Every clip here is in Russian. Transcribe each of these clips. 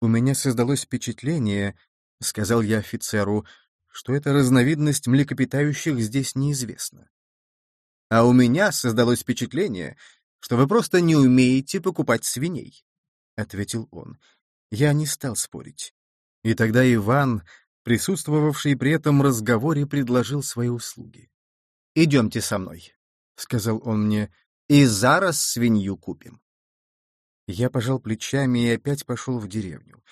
У меня создалось впечатление, — сказал я офицеру, — что эта разновидность млекопитающих здесь неизвестна. А у меня создалось впечатление, что вы просто не умеете покупать свиней, — ответил он. Я не стал спорить. И тогда Иван, присутствовавший при этом разговоре, предложил свои услуги. «Идемте со мной», — сказал он мне, — «и зараз свинью купим». Я пожал плечами и опять пошел в деревню.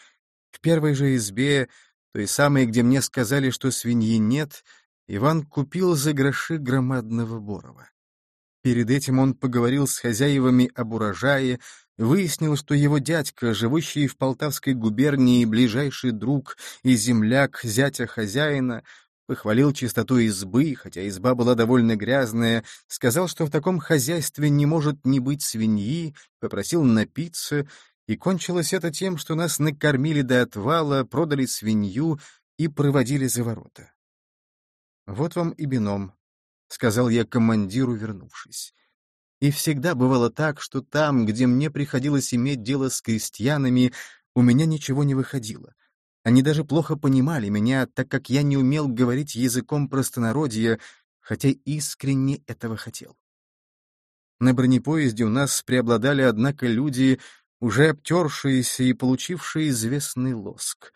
В первой же избе, той самой, где мне сказали, что свиньи нет, Иван купил за гроши громадного борова. Перед этим он поговорил с хозяевами об урожае, выяснил, что его дядька, живущий в Полтавской губернии, ближайший друг и земляк зятя хозяина, похвалил чистоту избы, хотя изба была довольно грязная, сказал, что в таком хозяйстве не может не быть свиньи, попросил напиться, и кончилось это тем, что нас накормили до отвала, продали свинью и проводили за ворота. «Вот вам и бином», — сказал я командиру, вернувшись. И всегда бывало так, что там, где мне приходилось иметь дело с крестьянами, у меня ничего не выходило. Они даже плохо понимали меня, так как я не умел говорить языком простонародья, хотя искренне этого хотел. На бронепоезде у нас преобладали, однако, люди, уже обтершиеся и получившие известный лоск.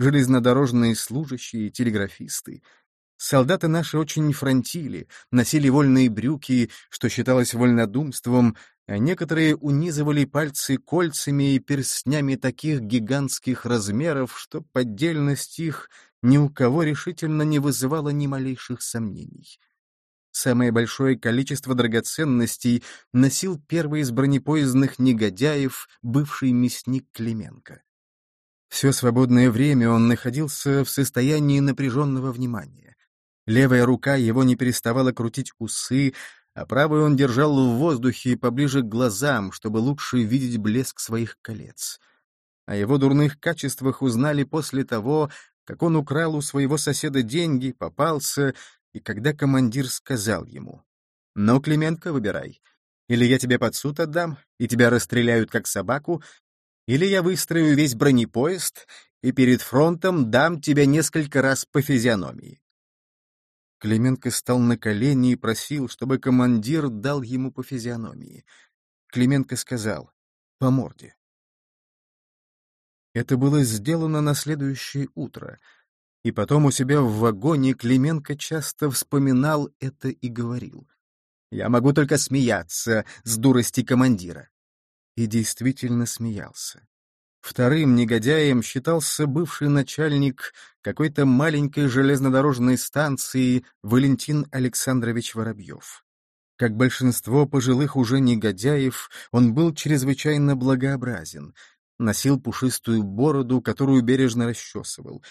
Железнодорожные служащие, телеграфисты — Солдаты наши очень фронтили, носили вольные брюки, что считалось вольнодумством, а некоторые унизывали пальцы кольцами и перстнями таких гигантских размеров, что поддельность их ни у кого решительно не вызывала ни малейших сомнений. Самое большое количество драгоценностей носил первый из бронепоездных негодяев, бывший мясник Клименко. Все свободное время он находился в состоянии напряженного внимания. Левая рука его не переставала крутить усы, а правую он держал в воздухе поближе к глазам, чтобы лучше видеть блеск своих колец. О его дурных качествах узнали после того, как он украл у своего соседа деньги, попался, и когда командир сказал ему, «Ну, Клименко, выбирай. Или я тебе под суд отдам, и тебя расстреляют как собаку, или я выстрою весь бронепоезд и перед фронтом дам тебе несколько раз по физиономии. Клименко стал на колени и просил, чтобы командир дал ему по физиономии. Клименко сказал «по морде». Это было сделано на следующее утро, и потом у себя в вагоне Клименко часто вспоминал это и говорил. «Я могу только смеяться с дурости командира». И действительно смеялся. Вторым негодяем считался бывший начальник какой-то маленькой железнодорожной станции Валентин Александрович Воробьев. Как большинство пожилых уже негодяев, он был чрезвычайно благообразен, носил пушистую бороду, которую бережно расчесывал.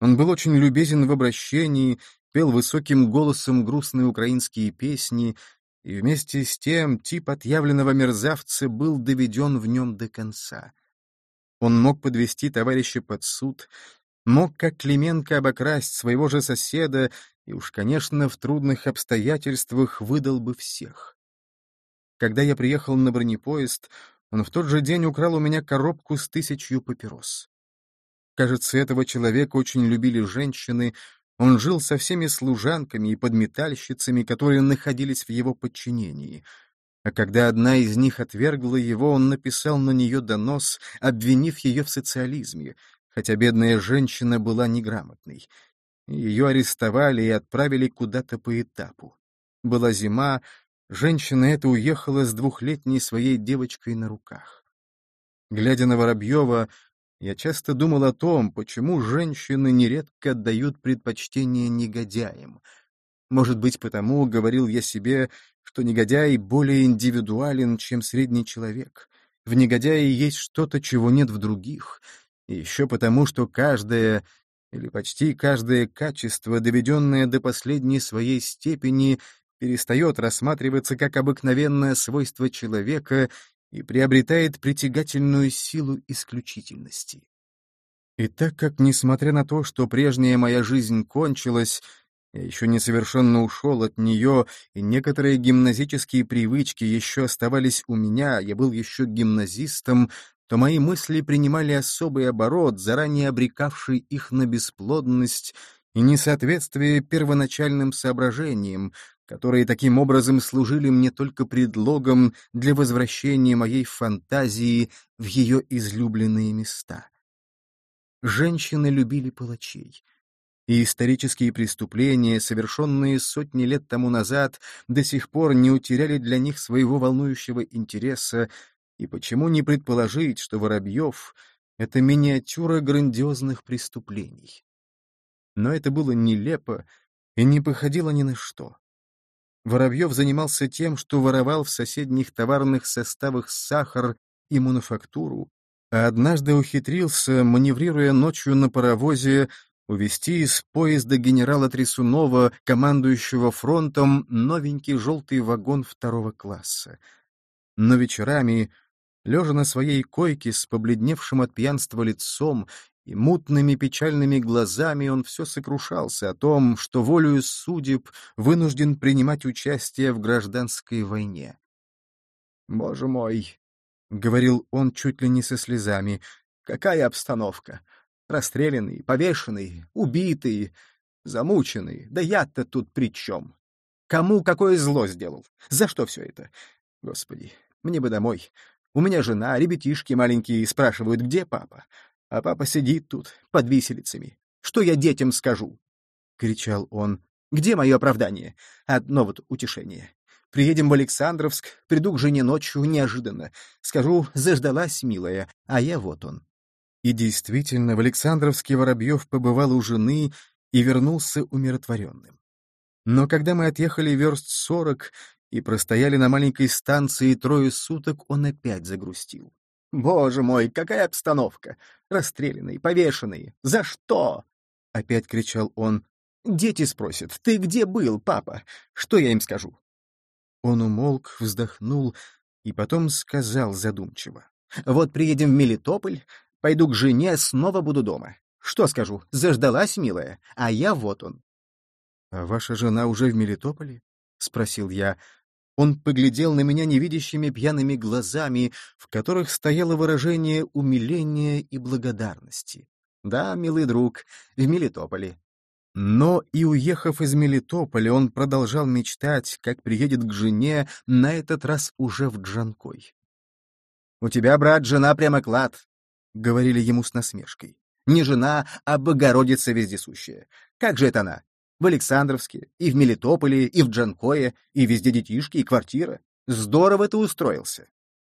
Он был очень любезен в обращении, пел высоким голосом грустные украинские песни, и вместе с тем тип отъявленного мерзавца был доведен в нем до конца — он мог подвести товарища под суд, мог, как Клименко, обокрасть своего же соседа и уж, конечно, в трудных обстоятельствах выдал бы всех. Когда я приехал на бронепоезд, он в тот же день украл у меня коробку с тысячью папирос. Кажется, этого человека очень любили женщины, он жил со всеми служанками и подметальщицами, которые находились в его подчинении — а когда одна из них отвергла его, он написал на нее донос, обвинив ее в социализме, хотя бедная женщина была неграмотной. Ее арестовали и отправили куда-то по этапу. Была зима, женщина эта уехала с двухлетней своей девочкой на руках. Глядя на Воробьева, я часто думал о том, почему женщины нередко отдают предпочтение негодяям — может быть, потому, говорил я себе, что негодяй более индивидуален, чем средний человек. В негодяе есть что-то, чего нет в других. И еще потому, что каждое, или почти каждое качество, доведенное до последней своей степени, перестает рассматриваться как обыкновенное свойство человека и приобретает притягательную силу исключительности. И так как, несмотря на то, что прежняя моя жизнь кончилась, я еще несовершенно ушел от нее, и некоторые гимназические привычки еще оставались у меня, я был еще гимназистом, то мои мысли принимали особый оборот, заранее обрекавший их на бесплодность и несоответствие первоначальным соображениям, которые таким образом служили мне только предлогом для возвращения моей фантазии в ее излюбленные места. Женщины любили палачей — и исторические преступления, совершенные сотни лет тому назад, до сих пор не утеряли для них своего волнующего интереса, и почему не предположить, что Воробьев — это миниатюра грандиозных преступлений? Но это было нелепо и не походило ни на что. Воробьев занимался тем, что воровал в соседних товарных составах сахар и мануфактуру, а однажды ухитрился, маневрируя ночью на паровозе, увести из поезда генерала Трясунова, командующего фронтом, новенький желтый вагон второго класса. Но вечерами, лежа на своей койке с побледневшим от пьянства лицом и мутными печальными глазами, он все сокрушался о том, что волею судеб вынужден принимать участие в гражданской войне. «Боже мой!» — говорил он чуть ли не со слезами. «Какая обстановка! Расстрелянный, повешенный, убитый, замученный. Да я-то тут при чем? Кому какое зло сделал? За что все это? Господи, мне бы домой. У меня жена, ребятишки маленькие спрашивают, где папа? А папа сидит тут, под виселицами. Что я детям скажу? — кричал он. «Где мое оправдание? Одно вот утешение. Приедем в Александровск, приду к жене ночью неожиданно. Скажу, заждалась, милая, а я вот он. И действительно, в Александровске Воробьев побывал у жены и вернулся умиротворенным. Но когда мы отъехали верст сорок и простояли на маленькой станции трое суток, он опять загрустил. «Боже мой, какая обстановка! Расстрелянный, повешенный! За что?» — опять кричал он. «Дети спросят, ты где был, папа? Что я им скажу?» Он умолк, вздохнул и потом сказал задумчиво. «Вот приедем в Мелитополь, Пойду к жене, снова буду дома. Что скажу, заждалась, милая, а я вот он. — А ваша жена уже в Мелитополе? — спросил я. Он поглядел на меня невидящими пьяными глазами, в которых стояло выражение умиления и благодарности. Да, милый друг, в Мелитополе. Но и уехав из Мелитополя, он продолжал мечтать, как приедет к жене, на этот раз уже в Джанкой. «У тебя, брат, жена прямо клад. — говорили ему с насмешкой. «Не жена, а Богородица вездесущая. Как же это она? В Александровске, и в Мелитополе, и в Джанкое, и везде детишки, и квартира. Здорово ты устроился».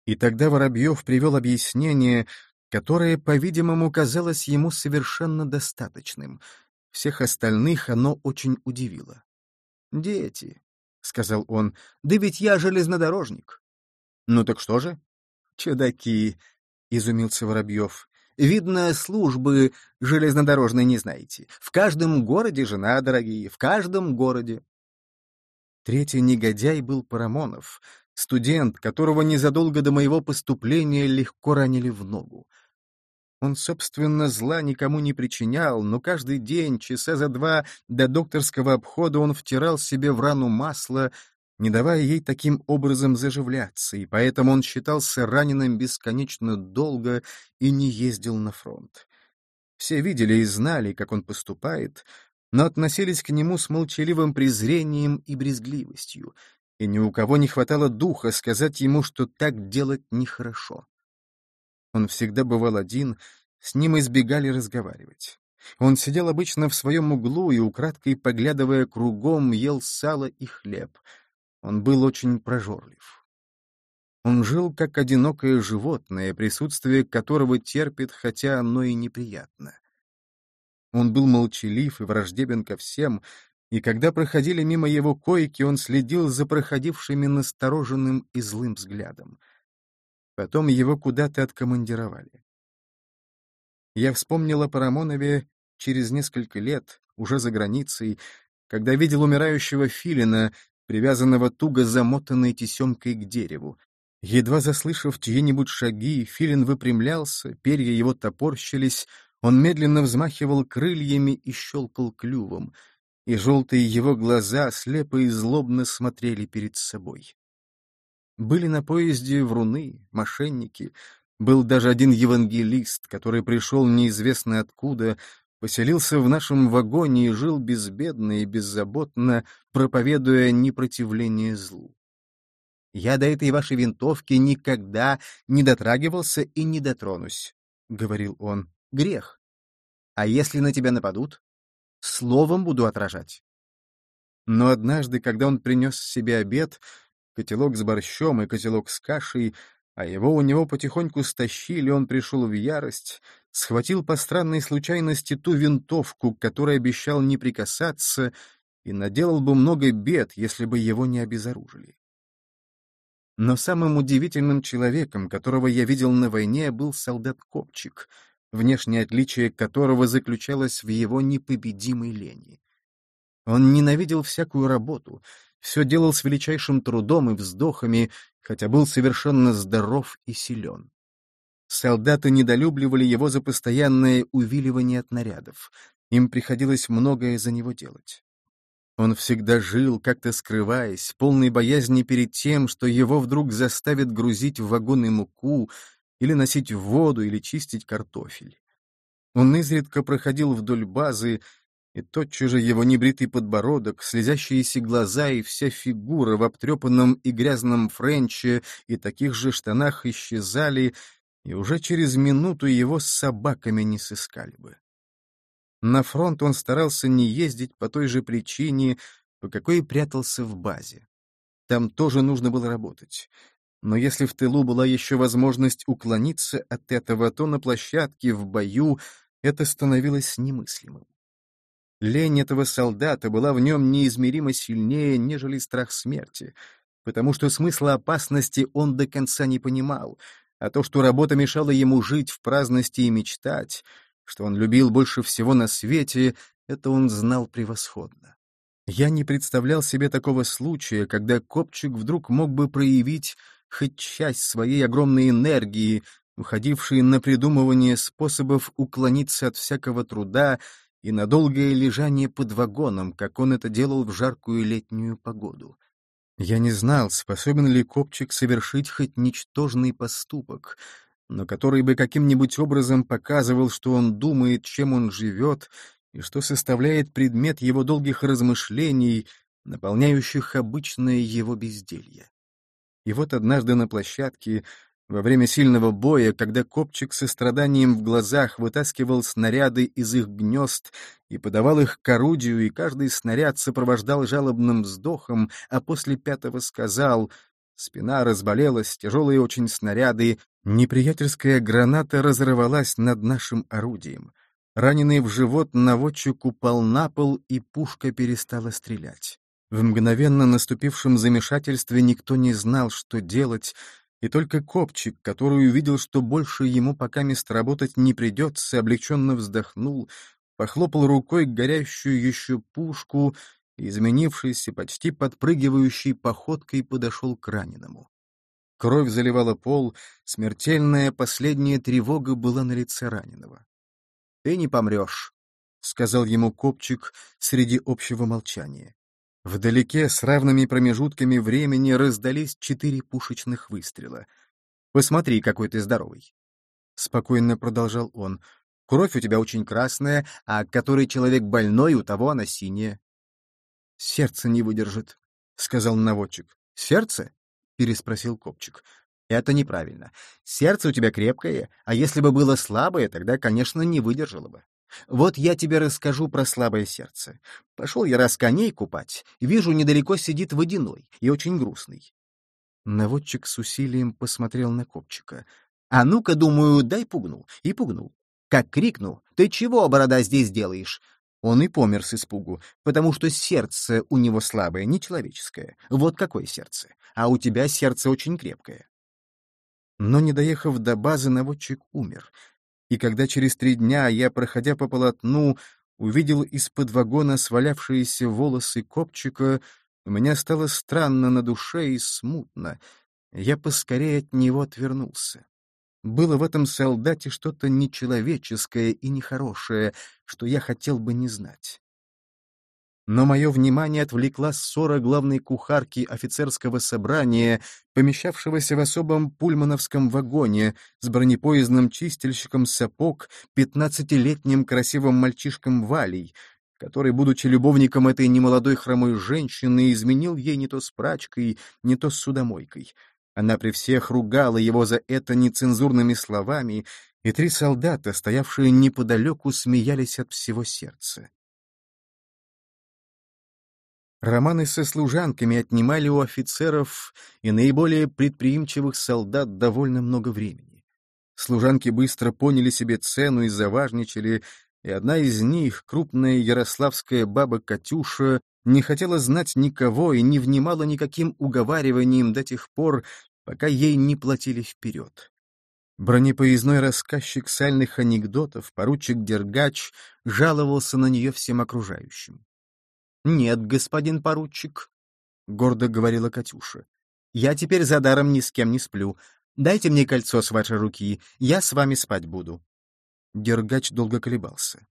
И тогда Воробьев привел объяснение, которое, по-видимому, казалось ему совершенно достаточным. Всех остальных оно очень удивило. «Дети», — сказал он, — «да ведь я железнодорожник». «Ну так что же?» «Чудаки», — изумился Воробьев. «Видно, службы железнодорожной не знаете. В каждом городе жена, дорогие, в каждом городе». Третий негодяй был Парамонов, студент, которого незадолго до моего поступления легко ранили в ногу. Он, собственно, зла никому не причинял, но каждый день, часа за два до докторского обхода он втирал себе в рану масло, не давая ей таким образом заживляться, и поэтому он считался раненым бесконечно долго и не ездил на фронт. Все видели и знали, как он поступает, но относились к нему с молчаливым презрением и брезгливостью, и ни у кого не хватало духа сказать ему, что так делать нехорошо. Он всегда бывал один, с ним избегали разговаривать. Он сидел обычно в своем углу и, украдкой поглядывая кругом, ел сало и хлеб — он был очень прожорлив. Он жил как одинокое животное, присутствие которого терпит, хотя оно и неприятно. Он был молчалив и враждебен ко всем, и когда проходили мимо его койки, он следил за проходившими настороженным и злым взглядом. Потом его куда-то откомандировали. Я вспомнил о Парамонове через несколько лет, уже за границей, когда видел умирающего филина, привязанного туго замотанной тесемкой к дереву. Едва заслышав чьи-нибудь шаги, филин выпрямлялся, перья его топорщились, он медленно взмахивал крыльями и щелкал клювом, и желтые его глаза слепо и злобно смотрели перед собой. Были на поезде вруны, мошенники, Был даже один евангелист, который пришел неизвестно откуда, поселился в нашем вагоне и жил безбедно и беззаботно, проповедуя непротивление злу. «Я до этой вашей винтовки никогда не дотрагивался и не дотронусь», — говорил он. «Грех. А если на тебя нападут? Словом буду отражать». Но однажды, когда он принес себе обед, котелок с борщом и котелок с кашей, а его у него потихоньку стащили, он пришел в ярость, схватил по странной случайности ту винтовку, которой обещал не прикасаться, и наделал бы много бед, если бы его не обезоружили. Но самым удивительным человеком, которого я видел на войне, был солдат Копчик, внешнее отличие которого заключалось в его непобедимой лени. Он ненавидел всякую работу, все делал с величайшим трудом и вздохами, хотя был совершенно здоров и силен. Солдаты недолюбливали его за постоянное увиливание от нарядов. Им приходилось многое за него делать. Он всегда жил, как-то скрываясь, полной боязни перед тем, что его вдруг заставят грузить в вагоны муку, или носить воду, или чистить картофель. Он изредка проходил вдоль базы, и тотчас же его небритый подбородок, слезящиеся глаза и вся фигура в обтрепанном и грязном френче и таких же штанах исчезали, и уже через минуту его с собаками не сыскали бы. На фронт он старался не ездить по той же причине, по какой прятался в базе. Там тоже нужно было работать. Но если в тылу была еще возможность уклониться от этого, то на площадке, в бою, это становилось немыслимым. Лень этого солдата была в нем неизмеримо сильнее, нежели страх смерти, потому что смысла опасности он до конца не понимал, а то, что работа мешала ему жить в праздности и мечтать, что он любил больше всего на свете, это он знал превосходно. Я не представлял себе такого случая, когда Копчик вдруг мог бы проявить хоть часть своей огромной энергии, уходившей на придумывание способов уклониться от всякого труда и на долгое лежание под вагоном, как он это делал в жаркую летнюю погоду. Я не знал, способен ли Копчик совершить хоть ничтожный поступок, но который бы каким-нибудь образом показывал, что он думает, чем он живет, и что составляет предмет его долгих размышлений, наполняющих обычное его безделье. И вот однажды на площадке, во время сильного боя, когда копчик со страданием в глазах вытаскивал снаряды из их гнезд и подавал их к орудию, и каждый снаряд сопровождал жалобным вздохом, а после пятого сказал Спина разболелась, тяжелые очень снаряды, неприятельская граната разорвалась над нашим орудием. Раненый в живот наводчик упал на пол, и пушка перестала стрелять. В мгновенно наступившем замешательстве никто не знал, что делать, и только копчик, который увидел, что больше ему пока мест работать не придется, облегченно вздохнул, похлопал рукой горящую еще пушку, и, изменившись и почти подпрыгивающей походкой, подошел к раненому. Кровь заливала пол, смертельная последняя тревога была на лице раненого. — Ты не помрешь, — сказал ему копчик среди общего молчания. Вдалеке с равными промежутками времени раздались четыре пушечных выстрела. «Посмотри, какой ты здоровый!» Спокойно продолжал он. «Кровь у тебя очень красная, а который человек больной, у того она синяя». «Сердце не выдержит», — сказал наводчик. «Сердце?» — переспросил Копчик. «Это неправильно. Сердце у тебя крепкое, а если бы было слабое, тогда, конечно, не выдержало бы. Вот я тебе расскажу про слабое сердце. Пошел я раз коней купать, вижу, недалеко сидит водяной и очень грустный. Наводчик с усилием посмотрел на копчика. А ну-ка, думаю, дай пугнул. И пугнул. Как крикнул, «Ты чего, борода, здесь делаешь?» Он и помер с испугу, потому что сердце у него слабое, нечеловеческое. Вот какое сердце. А у тебя сердце очень крепкое. Но, не доехав до базы, наводчик умер и когда через три дня я, проходя по полотну, увидел из-под вагона свалявшиеся волосы копчика, у меня стало странно на душе и смутно. Я поскорее от него отвернулся. Было в этом солдате что-то нечеловеческое и нехорошее, что я хотел бы не знать. Но мое внимание отвлекла ссора главной кухарки офицерского собрания, помещавшегося в особом пульмановском вагоне с бронепоездным чистильщиком сапог, пятнадцатилетним красивым мальчишком Валей, который, будучи любовником этой немолодой хромой женщины, изменил ей не то с прачкой, не то с судомойкой. Она при всех ругала его за это нецензурными словами, и три солдата, стоявшие неподалеку, смеялись от всего сердца. Романы со служанками отнимали у офицеров и наиболее предприимчивых солдат довольно много времени. Служанки быстро поняли себе цену и заважничали, и одна из них, крупная ярославская баба Катюша, не хотела знать никого и не внимала никаким уговариваниям до тех пор, пока ей не платили вперед. Бронепоездной рассказчик сальных анекдотов, поручик Дергач, жаловался на нее всем окружающим. «Нет, господин поручик», — гордо говорила Катюша. «Я теперь за даром ни с кем не сплю. Дайте мне кольцо с вашей руки, я с вами спать буду». Дергач долго колебался.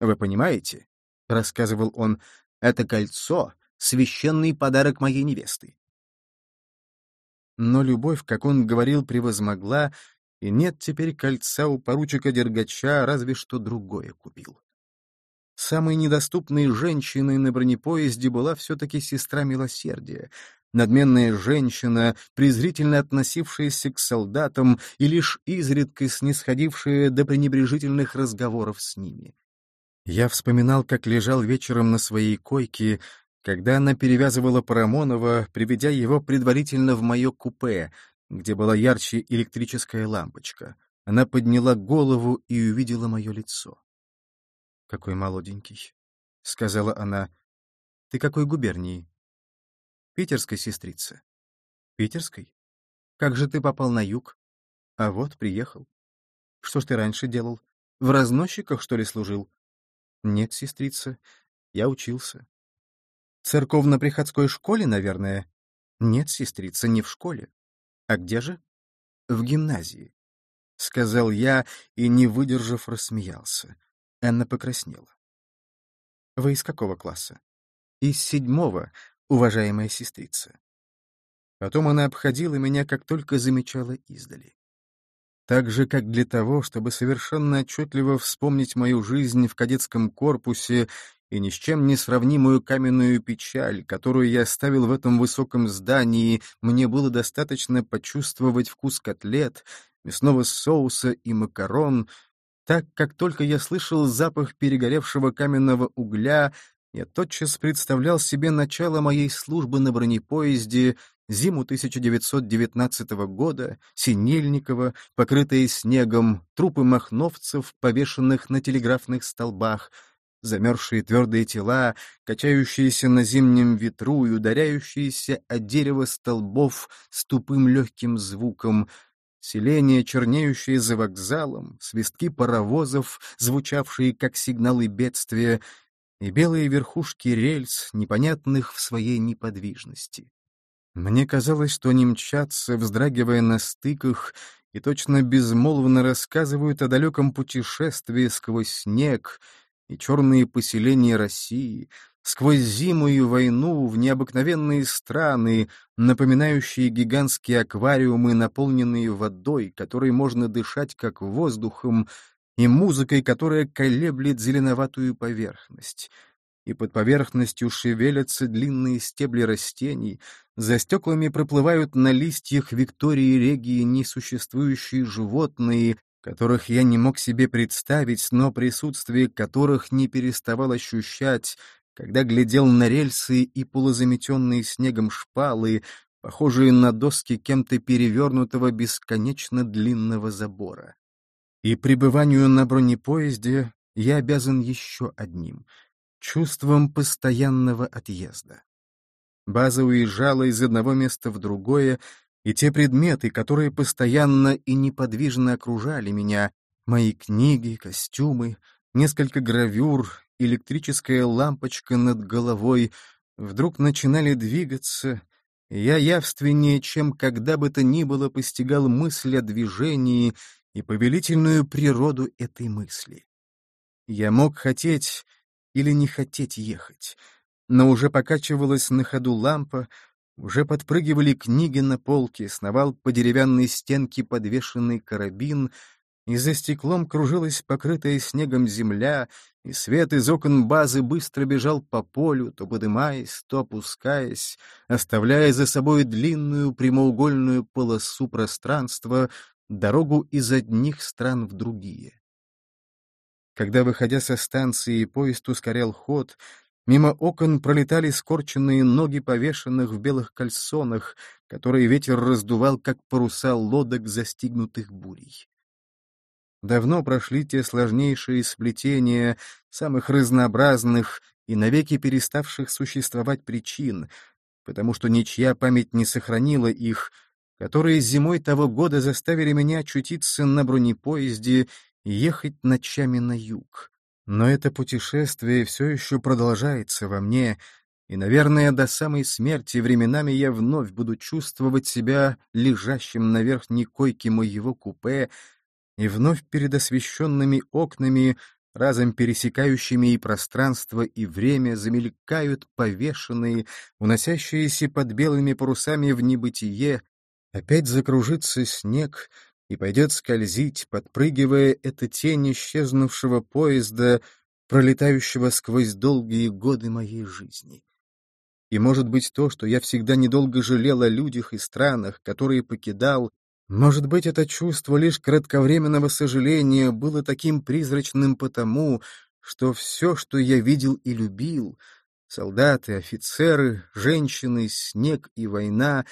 «Вы понимаете?» — рассказывал он. «Это кольцо — священный подарок моей невесты». Но любовь, как он говорил, превозмогла, и нет теперь кольца у поручика Дергача, разве что другое купил. Самой недоступной женщиной на бронепоезде была все-таки сестра милосердия, надменная женщина, презрительно относившаяся к солдатам и лишь изредка снисходившая до пренебрежительных разговоров с ними. Я вспоминал, как лежал вечером на своей койке, когда она перевязывала Парамонова, приведя его предварительно в мое купе, где была ярче электрическая лампочка. Она подняла голову и увидела мое лицо какой молоденький», — сказала она. «Ты какой губернии?» «Питерской, сестрица». «Питерской? Как же ты попал на юг?» «А вот, приехал». «Что ж ты раньше делал? В разносчиках, что ли, служил?» «Нет, сестрица, я учился». «В церковно-приходской школе, наверное?» «Нет, сестрица, не в школе». «А где же?» «В гимназии», — сказал я и, не выдержав, рассмеялся. Энна покраснела. «Вы из какого класса?» «Из седьмого, уважаемая сестрица». Потом она обходила меня, как только замечала издали. Так же, как для того, чтобы совершенно отчетливо вспомнить мою жизнь в кадетском корпусе и ни с чем не сравнимую каменную печаль, которую я оставил в этом высоком здании, мне было достаточно почувствовать вкус котлет, мясного соуса и макарон, так как только я слышал запах перегоревшего каменного угля, я тотчас представлял себе начало моей службы на бронепоезде, зиму 1919 года, Синельникова, покрытые снегом, трупы махновцев, повешенных на телеграфных столбах, замерзшие твердые тела, качающиеся на зимнем ветру и ударяющиеся о дерево столбов с тупым легким звуком, Селение, чернеющее за вокзалом, свистки паровозов, звучавшие как сигналы бедствия, и белые верхушки рельс, непонятных в своей неподвижности. Мне казалось, что они мчатся, вздрагивая на стыках, и точно безмолвно рассказывают о далеком путешествии сквозь снег и черные поселения России, сквозь зиму и войну в необыкновенные страны, напоминающие гигантские аквариумы, наполненные водой, которой можно дышать как воздухом, и музыкой, которая колеблет зеленоватую поверхность. И под поверхностью шевелятся длинные стебли растений, за стеклами проплывают на листьях Виктории Регии несуществующие животные, которых я не мог себе представить, но присутствие которых не переставал ощущать, когда глядел на рельсы и полузаметенные снегом шпалы, похожие на доски кем-то перевернутого бесконечно длинного забора. И пребыванию на бронепоезде я обязан еще одним — чувством постоянного отъезда. База уезжала из одного места в другое, и те предметы, которые постоянно и неподвижно окружали меня, мои книги, костюмы, несколько гравюр, электрическая лампочка над головой вдруг начинали двигаться, я явственнее, чем когда бы то ни было, постигал мысль о движении и повелительную природу этой мысли. Я мог хотеть или не хотеть ехать, но уже покачивалась на ходу лампа, уже подпрыгивали книги на полке, сновал по деревянной стенке подвешенный карабин, и за стеклом кружилась покрытая снегом земля, и свет из окон базы быстро бежал по полю, то подымаясь, то опускаясь, оставляя за собой длинную прямоугольную полосу пространства, дорогу из одних стран в другие. Когда, выходя со станции, поезд ускорял ход, мимо окон пролетали скорченные ноги повешенных в белых кальсонах, которые ветер раздувал, как паруса лодок, застигнутых бурей. Давно прошли те сложнейшие сплетения самых разнообразных и навеки переставших существовать причин, потому что ничья память не сохранила их, которые зимой того года заставили меня очутиться на бронепоезде и ехать ночами на юг. Но это путешествие все еще продолжается во мне, и, наверное, до самой смерти временами я вновь буду чувствовать себя лежащим на верхней койке моего купе, и вновь перед освещенными окнами, разом пересекающими и пространство, и время, замелькают повешенные, уносящиеся под белыми парусами в небытие, опять закружится снег и пойдет скользить, подпрыгивая эта тень исчезнувшего поезда, пролетающего сквозь долгие годы моей жизни. И, может быть, то, что я всегда недолго жалел о людях и странах, которые покидал, может быть, это чувство лишь кратковременного сожаления было таким призрачным потому, что все, что я видел и любил, солдаты, офицеры, женщины, снег и война,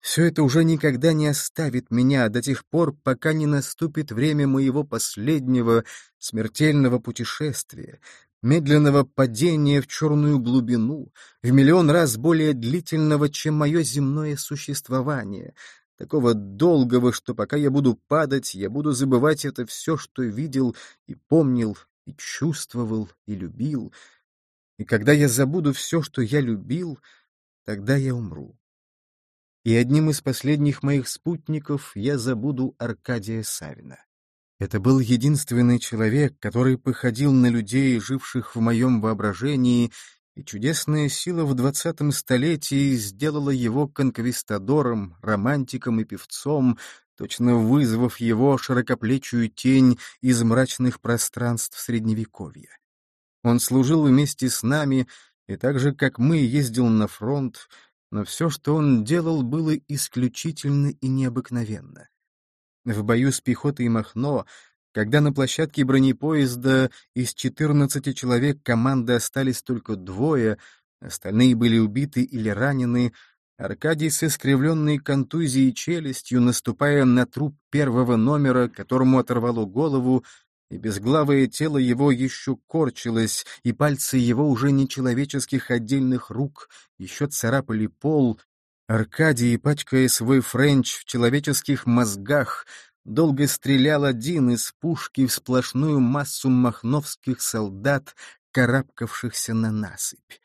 все это уже никогда не оставит меня до тех пор, пока не наступит время моего последнего смертельного путешествия, медленного падения в черную глубину, в миллион раз более длительного, чем мое земное существование, такого долгого, что пока я буду падать, я буду забывать это все, что видел и помнил, и чувствовал, и любил. И когда я забуду все, что я любил, тогда я умру. И одним из последних моих спутников я забуду Аркадия Савина. Это был единственный человек, который походил на людей, живших в моем воображении и чудесная сила в двадцатом столетии сделала его конквистадором, романтиком и певцом, точно вызвав его широкоплечую тень из мрачных пространств Средневековья. Он служил вместе с нами, и так же, как мы, ездил на фронт, но все, что он делал, было исключительно и необыкновенно. В бою с пехотой Махно когда на площадке бронепоезда из 14 человек команды остались только двое, остальные были убиты или ранены, Аркадий с искривленной контузией челюстью, наступая на труп первого номера, которому оторвало голову, и безглавое тело его еще корчилось, и пальцы его уже нечеловеческих отдельных рук еще царапали пол, Аркадий, пачкая свой френч в человеческих мозгах, долго стрелял один из пушки в сплошную массу махновских солдат, карабкавшихся на насыпь.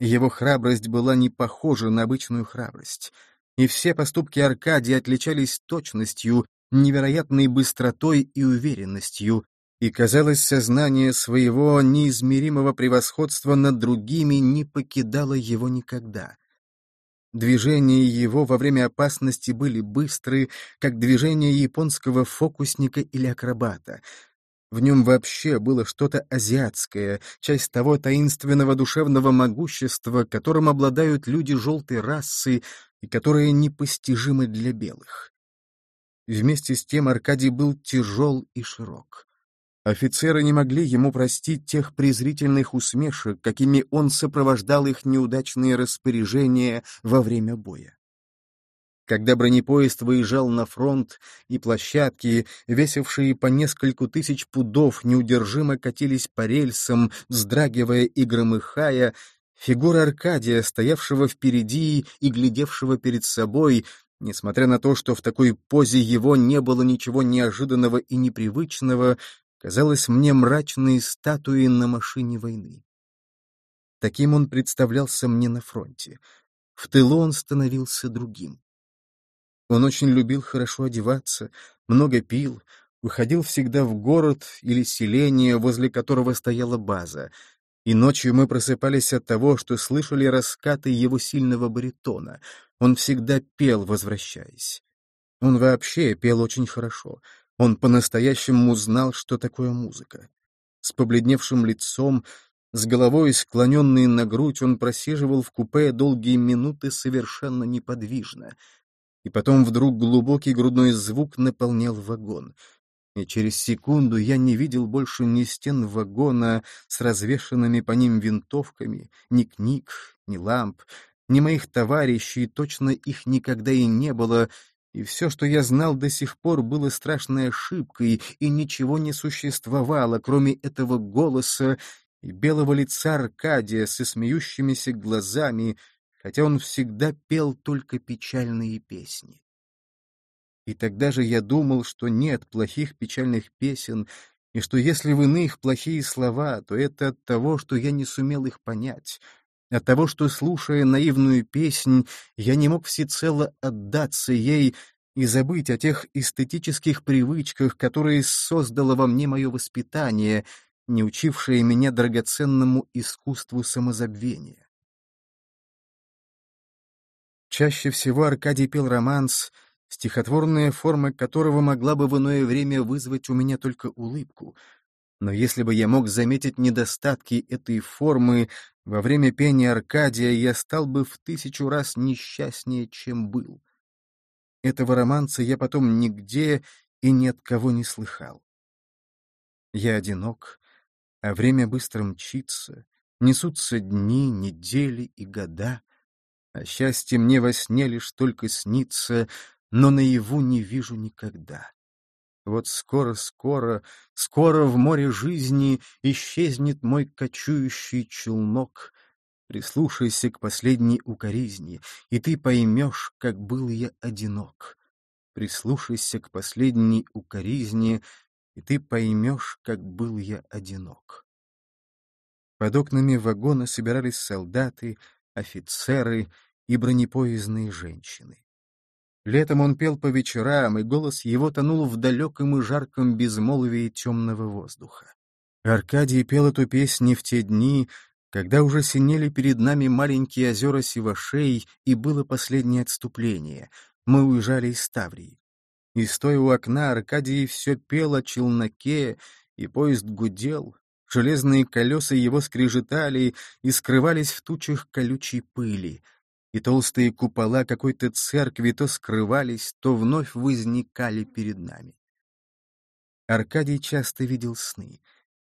Его храбрость была не похожа на обычную храбрость, и все поступки Аркадия отличались точностью, невероятной быстротой и уверенностью, и, казалось, сознание своего неизмеримого превосходства над другими не покидало его никогда. Движения его во время опасности были быстрые, как движения японского фокусника или акробата. В нем вообще было что-то азиатское, часть того таинственного душевного могущества, которым обладают люди желтой расы и которое непостижимо для белых. Вместе с тем Аркадий был тяжел и широк. Офицеры не могли ему простить тех презрительных усмешек, какими он сопровождал их неудачные распоряжения во время боя. Когда бронепоезд выезжал на фронт, и площадки, весившие по нескольку тысяч пудов, неудержимо катились по рельсам, вздрагивая и громыхая, фигура Аркадия, стоявшего впереди и глядевшего перед собой, несмотря на то, что в такой позе его не было ничего неожиданного и непривычного, казалось мне мрачной статуей на машине войны. Таким он представлялся мне на фронте. В тылу он становился другим. Он очень любил хорошо одеваться, много пил, выходил всегда в город или селение, возле которого стояла база, и ночью мы просыпались от того, что слышали раскаты его сильного баритона. Он всегда пел, возвращаясь. Он вообще пел очень хорошо. Он по-настоящему знал, что такое музыка. С побледневшим лицом, с головой склоненной на грудь, он просиживал в купе долгие минуты совершенно неподвижно. И потом вдруг глубокий грудной звук наполнял вагон — и через секунду я не видел больше ни стен вагона с развешанными по ним винтовками, ни книг, ни ламп, ни моих товарищей, точно их никогда и не было, и все, что я знал до сих пор, было страшной ошибкой, и ничего не существовало, кроме этого голоса и белого лица Аркадия со смеющимися глазами, хотя он всегда пел только печальные песни. И тогда же я думал, что нет плохих печальных песен, и что если в иных плохие слова, то это от того, что я не сумел их понять, от того, что, слушая наивную песнь, я не мог всецело отдаться ей и забыть о тех эстетических привычках, которые создало во мне мое воспитание, не учившее меня драгоценному искусству самозабвения. Чаще всего Аркадий пел романс — стихотворная форма которого могла бы в иное время вызвать у меня только улыбку. Но если бы я мог заметить недостатки этой формы во время пения Аркадия, я стал бы в тысячу раз несчастнее, чем был. Этого романса я потом нигде и ни от кого не слыхал. Я одинок, а время быстро мчится, несутся дни, недели и года, а счастье мне во сне лишь только снится, но наяву не вижу никогда. Вот скоро-скоро, скоро в море жизни исчезнет мой кочующий челнок. Прислушайся к последней укоризне, и ты поймешь, как был я одинок. Прислушайся к последней укоризне, и ты поймешь, как был я одинок. Под окнами вагона собирались солдаты, офицеры и бронепоездные женщины. Летом он пел по вечерам, и голос его тонул в далеком и жарком безмолвии темного воздуха. Аркадий пел эту песню в те дни, когда уже синели перед нами маленькие озера Сивашей, и было последнее отступление. Мы уезжали из Ставрии. И, стоя у окна, Аркадий все пел о челноке, и поезд гудел, железные колеса его скрежетали и скрывались в тучах колючей пыли — и толстые купола какой-то церкви то скрывались, то вновь возникали перед нами. Аркадий часто видел сны,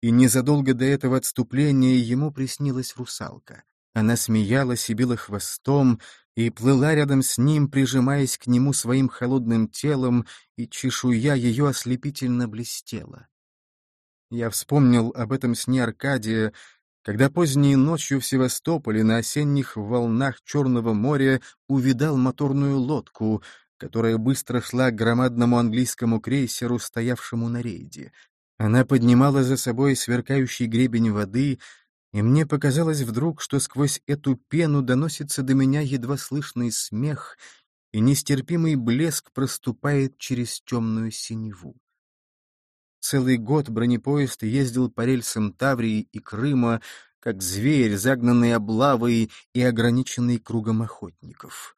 и незадолго до этого отступления ему приснилась русалка. Она смеялась и била хвостом, и плыла рядом с ним, прижимаясь к нему своим холодным телом, и чешуя ее ослепительно блестела. Я вспомнил об этом сне Аркадия, когда поздней ночью в Севастополе на осенних волнах Черного моря увидал моторную лодку, которая быстро шла к громадному английскому крейсеру, стоявшему на рейде. Она поднимала за собой сверкающий гребень воды, и мне показалось вдруг, что сквозь эту пену доносится до меня едва слышный смех, и нестерпимый блеск проступает через темную синеву. Целый год бронепоезд ездил по рельсам Таврии и Крыма, как зверь, загнанный облавой и ограниченный кругом охотников.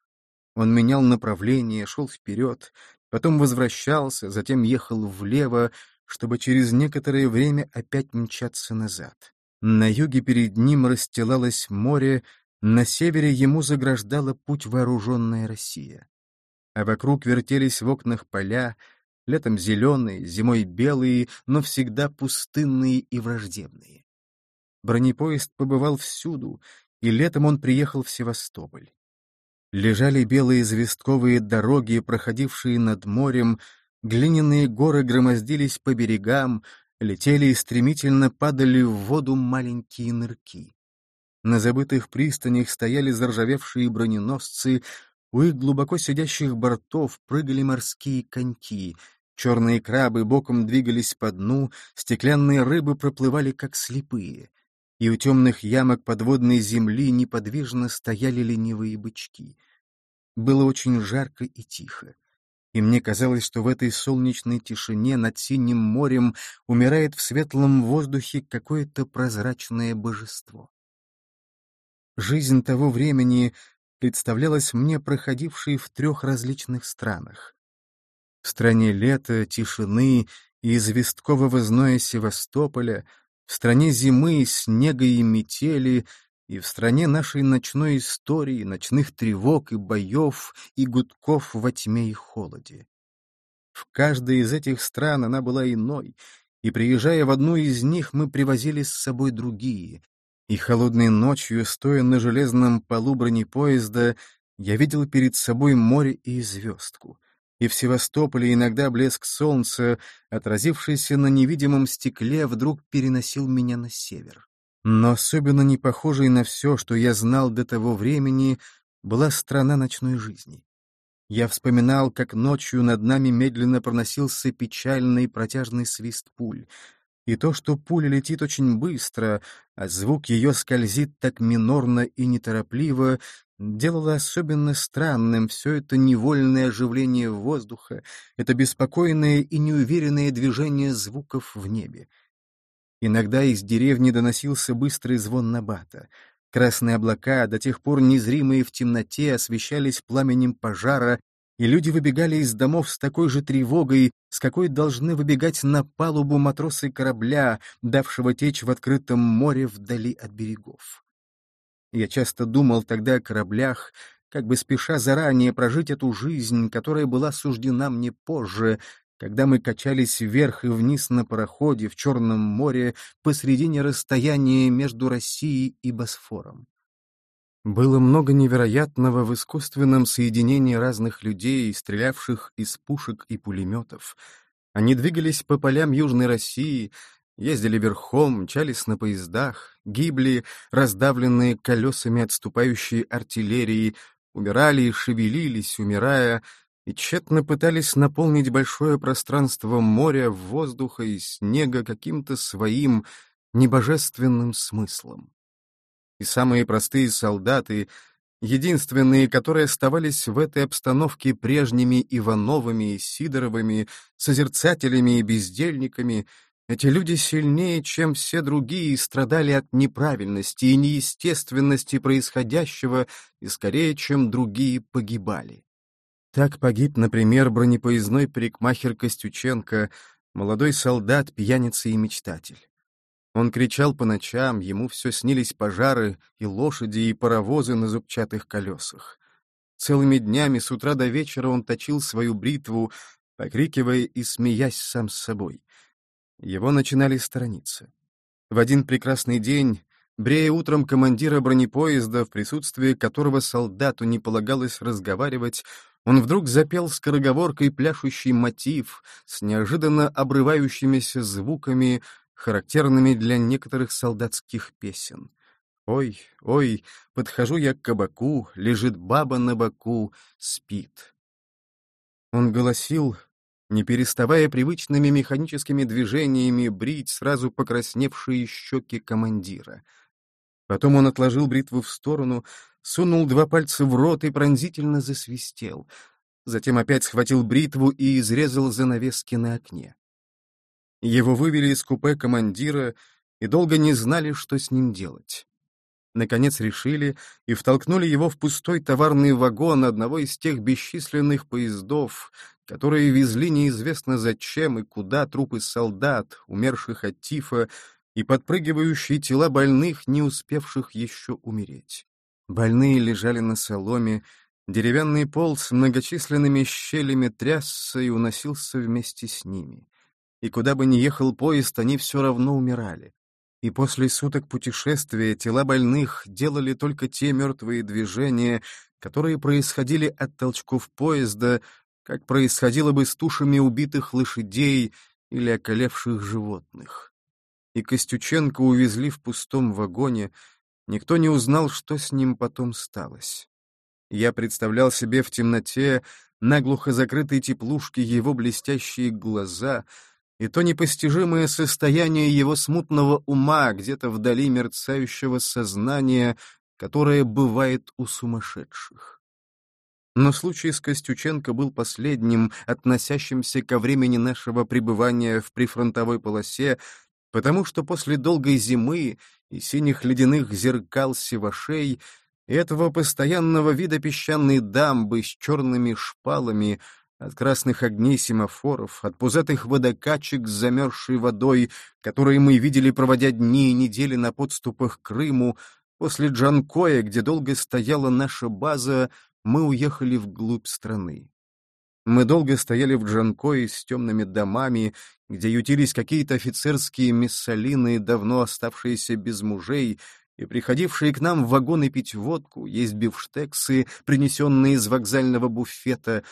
Он менял направление, шел вперед, потом возвращался, затем ехал влево, чтобы через некоторое время опять мчаться назад. На юге перед ним расстилалось море, на севере ему заграждала путь вооруженная Россия. А вокруг вертелись в окнах поля, летом зеленые, зимой белые, но всегда пустынные и враждебные. Бронепоезд побывал всюду, и летом он приехал в Севастополь. Лежали белые известковые дороги, проходившие над морем, глиняные горы громоздились по берегам, летели и стремительно падали в воду маленькие нырки. На забытых пристанях стояли заржавевшие броненосцы, у их глубоко сидящих бортов прыгали морские коньки, черные крабы боком двигались по дну, стеклянные рыбы проплывали как слепые, и у темных ямок подводной земли неподвижно стояли ленивые бычки. Было очень жарко и тихо. и мне казалось, что в этой солнечной тишине над синим морем умирает в светлом воздухе какое-то прозрачное божество. Жизнь того времени представлялась мне проходившей в трех различных странах. В стране лета, тишины и известкового зноя Севастополя, в стране зимы, снега и метели, и в стране нашей ночной истории, ночных тревог и боев, и гудков во тьме и холоде. В каждой из этих стран она была иной, и, приезжая в одну из них, мы привозили с собой другие, и холодной ночью, стоя на железном полу бронепоезда, я видел перед собой море и звездку. И в Севастополе иногда блеск солнца, отразившийся на невидимом стекле, вдруг переносил меня на север. Но особенно не похожей на все, что я знал до того времени, была страна ночной жизни. Я вспоминал, как ночью над нами медленно проносился печальный протяжный свист пуль — и то, что пуля летит очень быстро, а звук ее скользит так минорно и неторопливо, делало особенно странным все это невольное оживление воздуха, это беспокойное и неуверенное движение звуков в небе. Иногда из деревни доносился быстрый звон набата. Красные облака, до тех пор незримые в темноте, освещались пламенем пожара, и люди выбегали из домов с такой же тревогой, с какой должны выбегать на палубу матросы корабля, давшего течь в открытом море вдали от берегов. Я часто думал тогда о кораблях, как бы спеша заранее прожить эту жизнь, которая была суждена мне позже, когда мы качались вверх и вниз на пароходе в Черном море посредине расстояния между Россией и Босфором. Было много невероятного в искусственном соединении разных людей, стрелявших из пушек и пулеметов. Они двигались по полям Южной России, ездили верхом, мчались на поездах, гибли, раздавленные колесами отступающей артиллерии, умирали и шевелились, умирая, и тщетно пытались наполнить большое пространство моря, воздуха и снега каким-то своим небожественным смыслом и самые простые солдаты, единственные, которые оставались в этой обстановке прежними Ивановыми и Сидоровыми, созерцателями и бездельниками, эти люди сильнее, чем все другие, страдали от неправильности и неестественности происходящего и скорее, чем другие, погибали. Так погиб, например, бронепоездной парикмахер Костюченко, молодой солдат, пьяница и мечтатель. Он кричал по ночам, ему все снились пожары и лошади, и паровозы на зубчатых колесах. Целыми днями с утра до вечера он точил свою бритву, покрикивая и смеясь сам с собой. Его начинали сторониться. В один прекрасный день, брея утром командира бронепоезда, в присутствии которого солдату не полагалось разговаривать, он вдруг запел скороговоркой пляшущий мотив с неожиданно обрывающимися звуками, характерными для некоторых солдатских песен. Ой, ой, подхожу я к кабаку, лежит баба на боку, спит. Он голосил, не переставая привычными механическими движениями брить сразу покрасневшие щеки командира. Потом он отложил бритву в сторону, сунул два пальца в рот и пронзительно засвистел. Затем опять схватил бритву и изрезал занавески на окне. Его вывели из купе командира и долго не знали, что с ним делать. Наконец решили и втолкнули его в пустой товарный вагон одного из тех бесчисленных поездов, которые везли неизвестно зачем и куда трупы солдат, умерших от тифа, и подпрыгивающие тела больных, не успевших еще умереть. Больные лежали на соломе, деревянный пол с многочисленными щелями трясся и уносился вместе с ними и куда бы ни ехал поезд, они все равно умирали. И после суток путешествия тела больных делали только те мертвые движения, которые происходили от толчков поезда, как происходило бы с тушами убитых лошадей или околевших животных. И Костюченко увезли в пустом вагоне, никто не узнал, что с ним потом сталось. Я представлял себе в темноте наглухо закрытой теплушки его блестящие глаза — и то непостижимое состояние его смутного ума где-то вдали мерцающего сознания, которое бывает у сумасшедших. Но случай с Костюченко был последним, относящимся ко времени нашего пребывания в прифронтовой полосе, потому что после долгой зимы и синих ледяных зеркал севашей и этого постоянного вида песчаной дамбы с черными шпалами, от красных огней семафоров, от пузатых водокачек с замерзшей водой, которые мы видели, проводя дни и недели на подступах к Крыму, после Джанкоя, где долго стояла наша база, мы уехали вглубь страны. Мы долго стояли в Джанкое с темными домами, где ютились какие-то офицерские миссалины, давно оставшиеся без мужей, и приходившие к нам в вагоны пить водку, есть бифштексы, принесенные из вокзального буфета,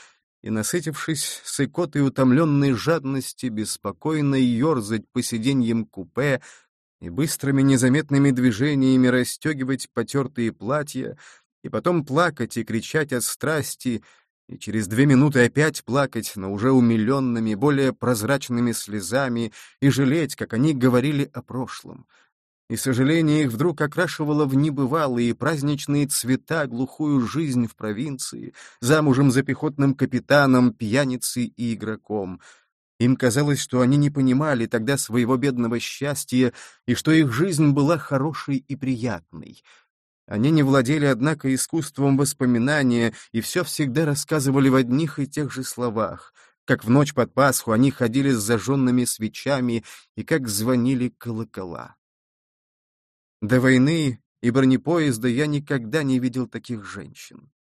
и, насытившись с икотой утомленной жадности, беспокойно ерзать по сиденьям купе и быстрыми незаметными движениями расстегивать потертые платья, и потом плакать и кричать от страсти, и через две минуты опять плакать, но уже умиленными, более прозрачными слезами, и жалеть, как они говорили о прошлом. И сожаление их вдруг окрашивало в небывалые праздничные цвета глухую жизнь в провинции, замужем за пехотным капитаном, пьяницей и игроком. Им казалось, что они не понимали тогда своего бедного счастья и что их жизнь была хорошей и приятной — они не владели, однако, искусством воспоминания и все всегда рассказывали в одних и тех же словах, как в ночь под Пасху они ходили с зажженными свечами и как звонили колокола. До войны и бронепоезда я никогда не видел таких женщин.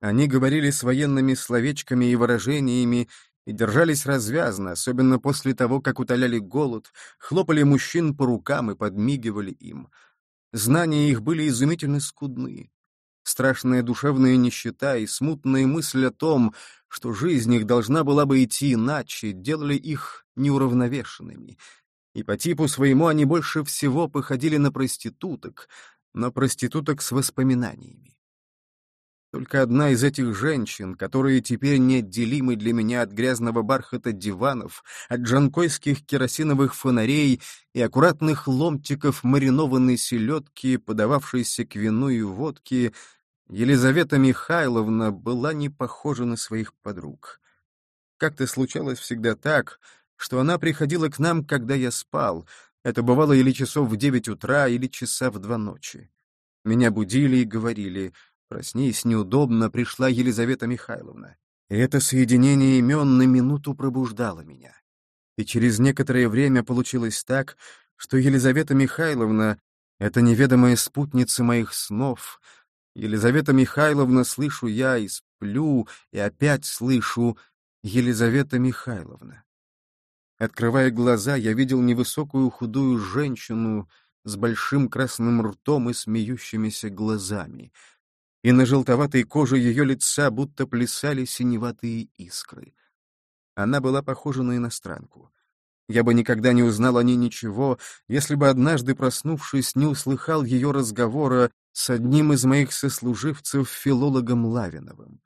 Они говорили с военными словечками и выражениями и держались развязно, особенно после того, как утоляли голод, хлопали мужчин по рукам и подмигивали им — Знания их были изумительно скудны. Страшная душевная нищета и смутная мысль о том, что жизнь их должна была бы идти иначе, делали их неуравновешенными. И по типу своему они больше всего походили на проституток, на проституток с воспоминаниями. Только одна из этих женщин, которые теперь неотделимы для меня от грязного бархата диванов, от джанкойских керосиновых фонарей и аккуратных ломтиков маринованной селедки, подававшейся к вину и водке, Елизавета Михайловна была не похожа на своих подруг. Как-то случалось всегда так, что она приходила к нам, когда я спал. Это бывало или часов в девять утра, или часа в два ночи. Меня будили и говорили — Проснись, неудобно, пришла Елизавета Михайловна. И это соединение имен на минуту пробуждало меня. И через некоторое время получилось так, что Елизавета Михайловна — это неведомая спутница моих снов. Елизавета Михайловна слышу я и сплю, и опять слышу Елизавета Михайловна. Открывая глаза, я видел невысокую худую женщину с большим красным ртом и смеющимися глазами — и на желтоватой коже ее лица будто плясали синеватые искры. Она была похожа на иностранку. Я бы никогда не узнал о ней ничего, если бы однажды, проснувшись, не услыхал ее разговора с одним из моих сослуживцев, филологом Лавиновым.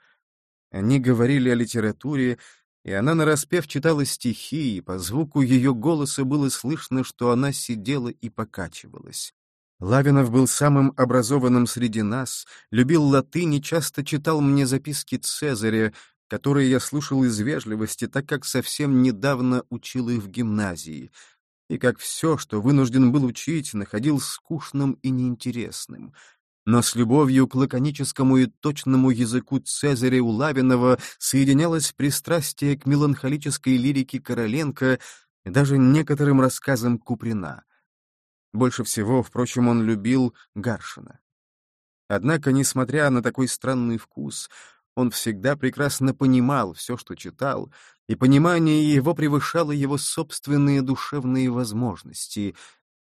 Они говорили о литературе, и она нараспев читала стихи, и по звуку ее голоса было слышно, что она сидела и покачивалась. Лавинов был самым образованным среди нас, любил латынь и часто читал мне записки Цезаря, которые я слушал из вежливости, так как совсем недавно учил их в гимназии, и как все, что вынужден был учить, находил скучным и неинтересным. Но с любовью к лаконическому и точному языку Цезаря у Лавинова соединялось пристрастие к меланхолической лирике Короленко и даже некоторым рассказам Куприна — больше всего, впрочем, он любил Гаршина. Однако, несмотря на такой странный вкус, он всегда прекрасно понимал все, что читал, и понимание его превышало его собственные душевные возможности.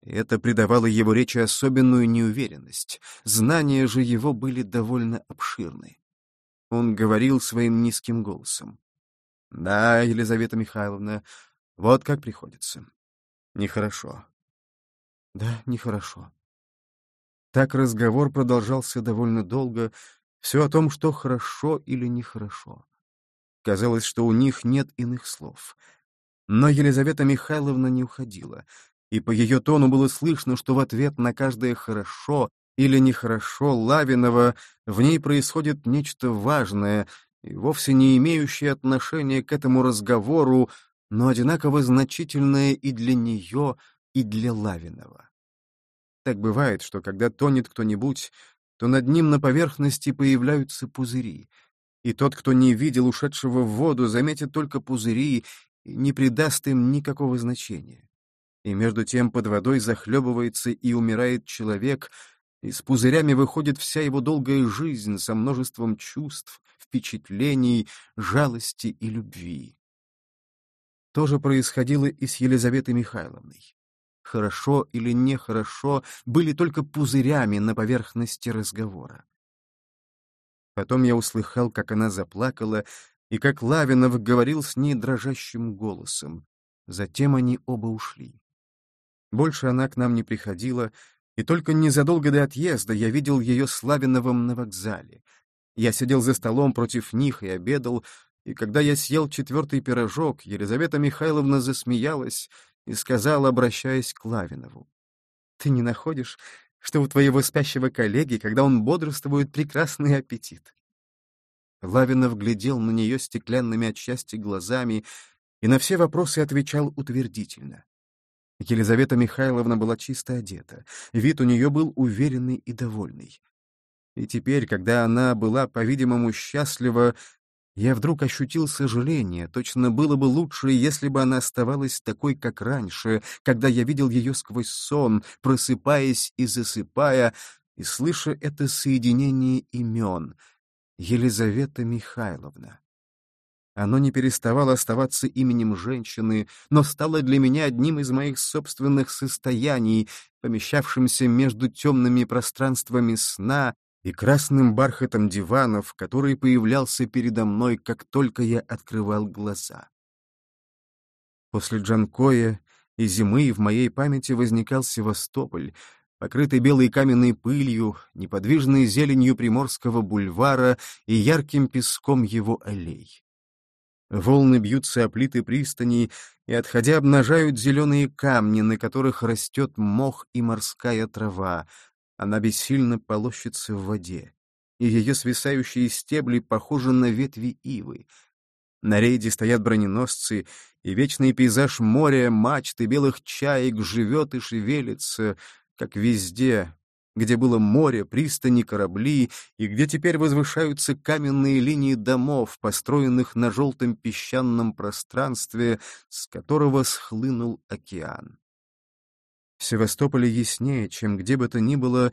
Это придавало его речи особенную неуверенность. Знания же его были довольно обширны. Он говорил своим низким голосом. «Да, Елизавета Михайловна, вот как приходится. Нехорошо. Да, нехорошо. Так разговор продолжался довольно долго, все о том, что хорошо или нехорошо. Казалось, что у них нет иных слов. Но Елизавета Михайловна не уходила, и по ее тону было слышно, что в ответ на каждое «хорошо» или нехорошо Лавинова, в ней происходит нечто важное и вовсе не имеющее отношения к этому разговору, но одинаково значительное и для нее, и для Лавинова. Так бывает, что когда тонет кто-нибудь, то над ним на поверхности появляются пузыри, и тот, кто не видел ушедшего в воду, заметит только пузыри и не придаст им никакого значения. И между тем под водой захлебывается и умирает человек, и с пузырями выходит вся его долгая жизнь со множеством чувств, впечатлений, жалости и любви. То же происходило и с Елизаветой Михайловной. Хорошо или нехорошо были только пузырями на поверхности разговора. Потом я услыхал, как она заплакала, и как Лавинов говорил с ней дрожащим голосом. Затем они оба ушли. Больше она к нам не приходила, и только незадолго до отъезда я видел ее с на вокзале. Я сидел за столом против них и обедал, и когда я съел четвертый пирожок, Елизавета Михайловна засмеялась и сказала, обращаясь к Лавинову. «Ты не находишь, что у твоего спящего коллеги, когда он бодрствует, прекрасный аппетит?» Лавинов глядел на нее стеклянными от счастья глазами и на все вопросы отвечал утвердительно. Елизавета Михайловна была чисто одета, вид у нее был уверенный и довольный. И теперь, когда она была, по-видимому, счастлива, я вдруг ощутил сожаление, точно было бы лучше, если бы она оставалась такой, как раньше, когда я видел ее сквозь сон, просыпаясь и засыпая, и слыша это соединение имен — Елизавета Михайловна. Оно не переставало оставаться именем женщины, но стало для меня одним из моих собственных состояний, помещавшимся между темными пространствами сна и красным бархатом диванов, который появлялся передо мной, как только я открывал глаза. После Джанкоя и зимы в моей памяти возникал Севастополь, покрытый белой каменной пылью, неподвижной зеленью Приморского бульвара и ярким песком его аллей. Волны бьются о плиты пристани и, отходя, обнажают зеленые камни, на которых растет мох и морская трава, она бессильно полощется в воде, и ее свисающие стебли похожи на ветви ивы. На рейде стоят броненосцы, и вечный пейзаж моря, мачты, белых чаек живет и шевелится, как везде, где было море, пристани, корабли, и где теперь возвышаются каменные линии домов, построенных на желтом песчаном пространстве, с которого схлынул океан. В Севастополе яснее, чем где бы то ни было,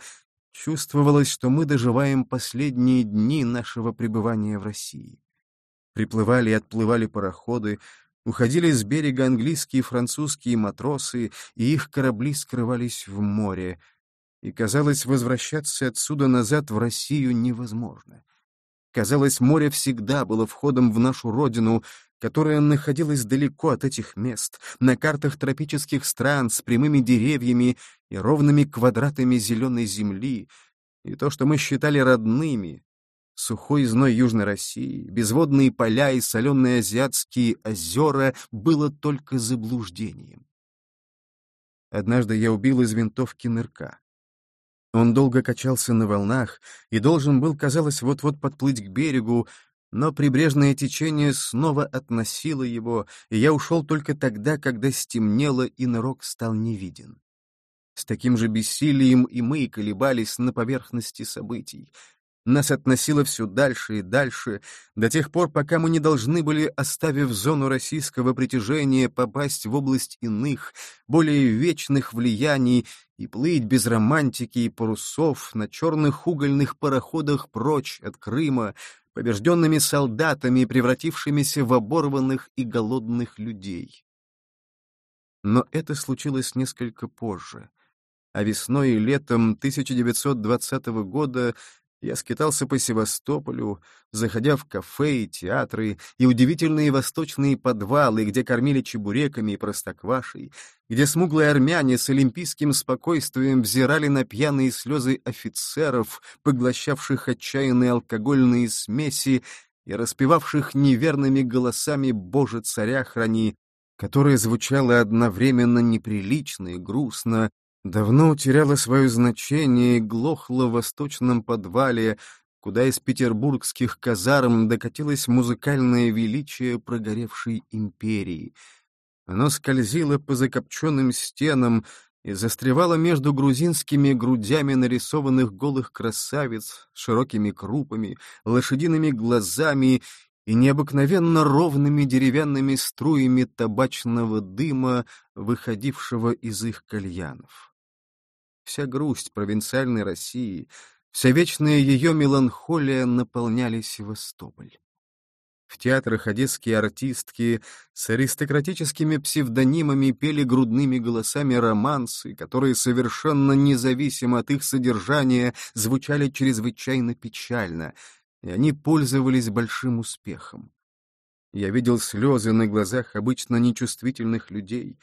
чувствовалось, что мы доживаем последние дни нашего пребывания в России. Приплывали и отплывали пароходы, уходили с берега английские и французские матросы, и их корабли скрывались в море, и, казалось, возвращаться отсюда назад в Россию невозможно. Казалось, море всегда было входом в нашу родину, которая находилась далеко от этих мест, на картах тропических стран с прямыми деревьями и ровными квадратами зеленой земли, и то, что мы считали родными, сухой зной Южной России, безводные поля и соленые азиатские озера, было только заблуждением. Однажды я убил из винтовки нырка. Он долго качался на волнах и должен был, казалось, вот-вот подплыть к берегу, но прибрежное течение снова относило его, и я ушел только тогда, когда стемнело и нырок стал невиден. С таким же бессилием и мы колебались на поверхности событий. Нас относило все дальше и дальше, до тех пор, пока мы не должны были, оставив зону российского притяжения, попасть в область иных, более вечных влияний и плыть без романтики и парусов на черных угольных пароходах прочь от Крыма, побежденными солдатами, превратившимися в оборванных и голодных людей. Но это случилось несколько позже, а весной и летом 1920 года я скитался по Севастополю, заходя в кафе и театры, и удивительные восточные подвалы, где кормили чебуреками и простоквашей, где смуглые армяне с олимпийским спокойствием взирали на пьяные слезы офицеров, поглощавших отчаянные алкогольные смеси и распевавших неверными голосами «Боже, царя храни», которое звучало одновременно неприлично и грустно, давно утеряла свое значение и глохла в восточном подвале, куда из петербургских казарм докатилось музыкальное величие прогоревшей империи. Оно скользило по закопченным стенам, и застревала между грузинскими грудями нарисованных голых красавиц с широкими крупами, лошадиными глазами и необыкновенно ровными деревянными струями табачного дыма, выходившего из их кальянов. Вся грусть провинциальной России, вся вечная ее меланхолия наполняли Севастополь. В театрах одесские артистки с аристократическими псевдонимами пели грудными голосами романсы, которые совершенно независимо от их содержания звучали чрезвычайно печально, и они пользовались большим успехом. Я видел слезы на глазах обычно нечувствительных людей.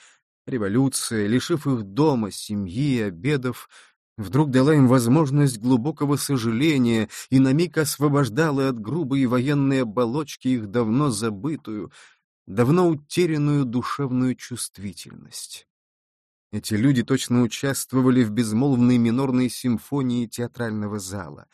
Революция, лишив их дома, семьи, обедов — вдруг дала им возможность глубокого сожаления и на миг освобождала от грубой военной оболочки их давно забытую, давно утерянную душевную чувствительность. Эти люди точно участвовали в безмолвной минорной симфонии театрального зала.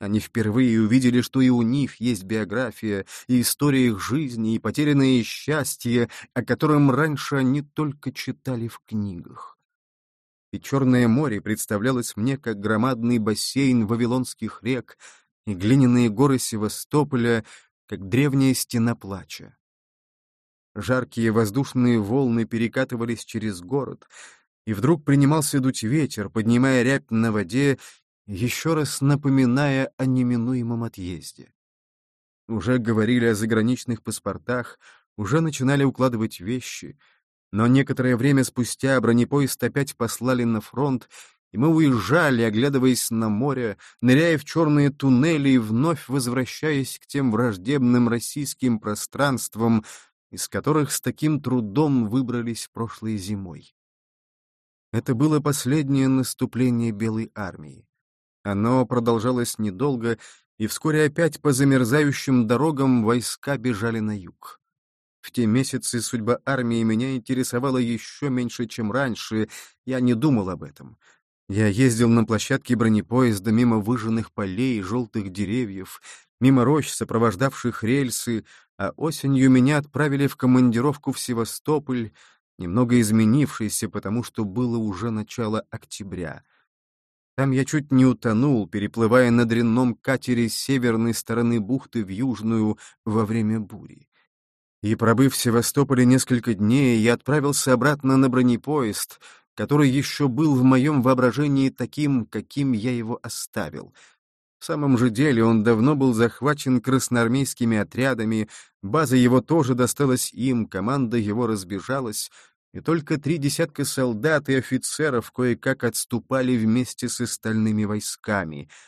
Они впервые увидели, что и у них есть биография, и история их жизни, и потерянное счастье, о котором раньше они только читали в книгах и Черное море представлялось мне как громадный бассейн вавилонских рек, и глиняные горы Севастополя, как древняя стена плача. Жаркие воздушные волны перекатывались через город, и вдруг принимался дуть ветер, поднимая рябь на воде, еще раз напоминая о неминуемом отъезде. Уже говорили о заграничных паспортах, уже начинали укладывать вещи — но некоторое время спустя бронепоезд опять послали на фронт, и мы уезжали, оглядываясь на море, ныряя в черные туннели и вновь возвращаясь к тем враждебным российским пространствам, из которых с таким трудом выбрались прошлой зимой. Это было последнее наступление Белой армии. Оно продолжалось недолго, и вскоре опять по замерзающим дорогам войска бежали на юг. В те месяцы судьба армии меня интересовала еще меньше, чем раньше, я не думал об этом. Я ездил на площадке бронепоезда мимо выжженных полей и желтых деревьев, мимо рощ, сопровождавших рельсы, а осенью меня отправили в командировку в Севастополь, немного изменившийся, потому что было уже начало октября. Там я чуть не утонул, переплывая на дрянном катере с северной стороны бухты в южную во время бури и, пробыв в Севастополе несколько дней, я отправился обратно на бронепоезд, который еще был в моем воображении таким, каким я его оставил. В самом же деле он давно был захвачен красноармейскими отрядами, база его тоже досталась им, команда его разбежалась, и только три десятка солдат и офицеров кое-как отступали вместе с остальными войсками —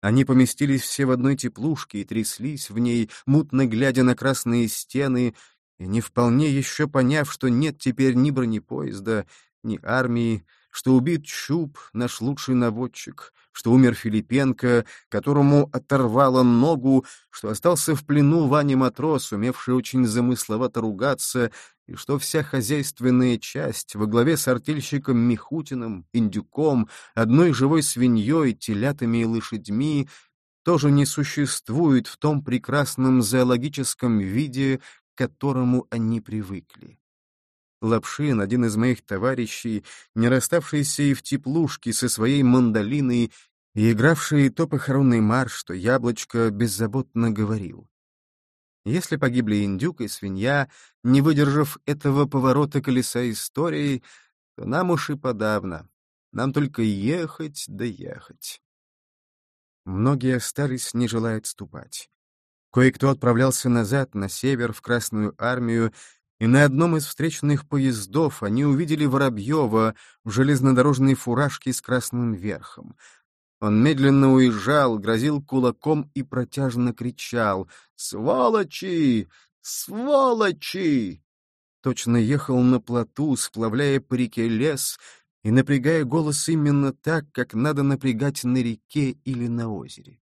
они поместились все в одной теплушке и тряслись в ней, мутно глядя на красные стены, и не вполне еще поняв, что нет теперь ни бронепоезда, ни армии, что убит Чуб, наш лучший наводчик, что умер Филипенко, которому оторвало ногу, что остался в плену Ваня Матрос, умевший очень замысловато ругаться, и что вся хозяйственная часть во главе с артельщиком Михутиным, индюком, одной живой свиньей, телятами и лошадьми тоже не существует в том прекрасном зоологическом виде, к которому они привыкли. Лапшин, один из моих товарищей, не расставшийся и в теплушке со своей мандолиной и игравший то похоронный марш, то яблочко, беззаботно говорил. Если погибли индюк и свинья, не выдержав этого поворота колеса истории, то нам уж и подавно. Нам только ехать да ехать. Многие остались, не желая отступать. Кое-кто отправлялся назад, на север, в Красную армию, и на одном из встречных поездов они увидели Воробьева в железнодорожной фуражке с красным верхом. Он медленно уезжал, грозил кулаком и протяжно кричал «Сволочи! Сволочи!» Точно ехал на плоту, сплавляя по реке лес и напрягая голос именно так, как надо напрягать на реке или на озере.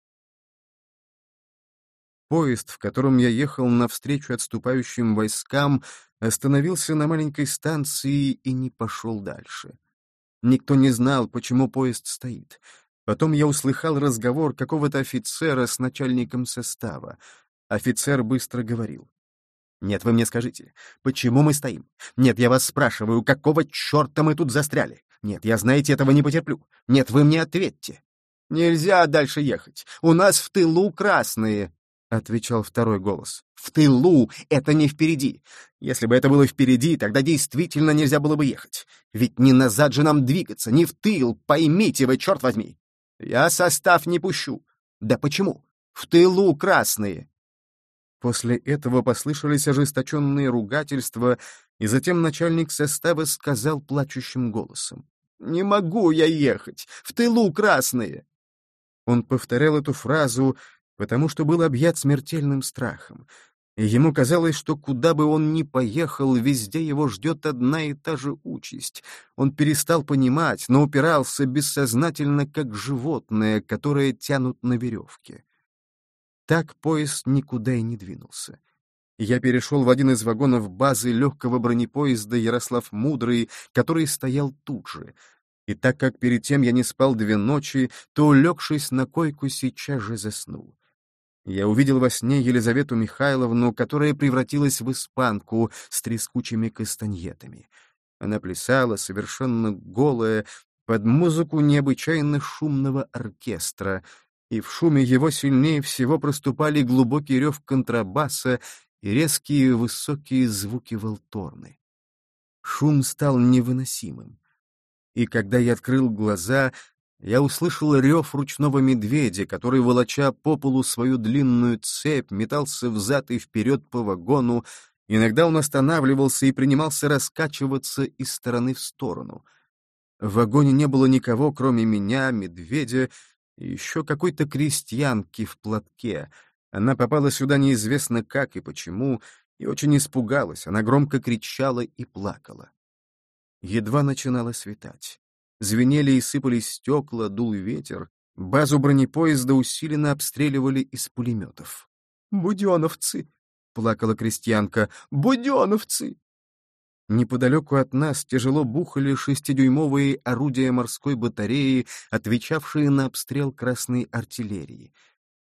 Поезд, в котором я ехал навстречу отступающим войскам, остановился на маленькой станции и не пошел дальше. Никто не знал, почему поезд стоит. Потом я услыхал разговор какого-то офицера с начальником состава. Офицер быстро говорил. «Нет, вы мне скажите, почему мы стоим? Нет, я вас спрашиваю, какого черта мы тут застряли? Нет, я, знаете, этого не потерплю. Нет, вы мне ответьте. Нельзя дальше ехать. У нас в тылу красные, — отвечал второй голос. «В тылу! Это не впереди! Если бы это было впереди, тогда действительно нельзя было бы ехать. Ведь не назад же нам двигаться, не в тыл, поймите вы, черт возьми! Я состав не пущу. Да почему? В тылу красные!» После этого послышались ожесточенные ругательства, и затем начальник состава сказал плачущим голосом. «Не могу я ехать! В тылу красные!» Он повторял эту фразу, потому что был объят смертельным страхом. Ему казалось, что куда бы он ни поехал, везде его ждет одна и та же участь. Он перестал понимать, но упирался бессознательно, как животное, которое тянут на веревке. Так поезд никуда и не двинулся. Я перешел в один из вагонов базы легкого бронепоезда Ярослав Мудрый, который стоял тут же. И так как перед тем я не спал две ночи, то, улегшись на койку, сейчас же заснул. Я увидел во сне Елизавету Михайловну, которая превратилась в испанку с трескучими кастаньетами. Она плясала, совершенно голая, под музыку необычайно шумного оркестра, и в шуме его сильнее всего проступали глубокий рев контрабаса и резкие высокие звуки волторны. Шум стал невыносимым. И когда я открыл глаза, я услышал рев ручного медведя, который, волоча по полу свою длинную цепь, метался взад и вперед по вагону. Иногда он останавливался и принимался раскачиваться из стороны в сторону. В вагоне не было никого, кроме меня, медведя и еще какой-то крестьянки в платке. Она попала сюда неизвестно как и почему, и очень испугалась. Она громко кричала и плакала. Едва начинало светать. Звенели и сыпались стекла, дул ветер. Базу бронепоезда усиленно обстреливали из пулеметов. «Буденовцы!» — плакала крестьянка. «Буденовцы!» Неподалеку от нас тяжело бухали шестидюймовые орудия морской батареи, отвечавшие на обстрел красной артиллерии.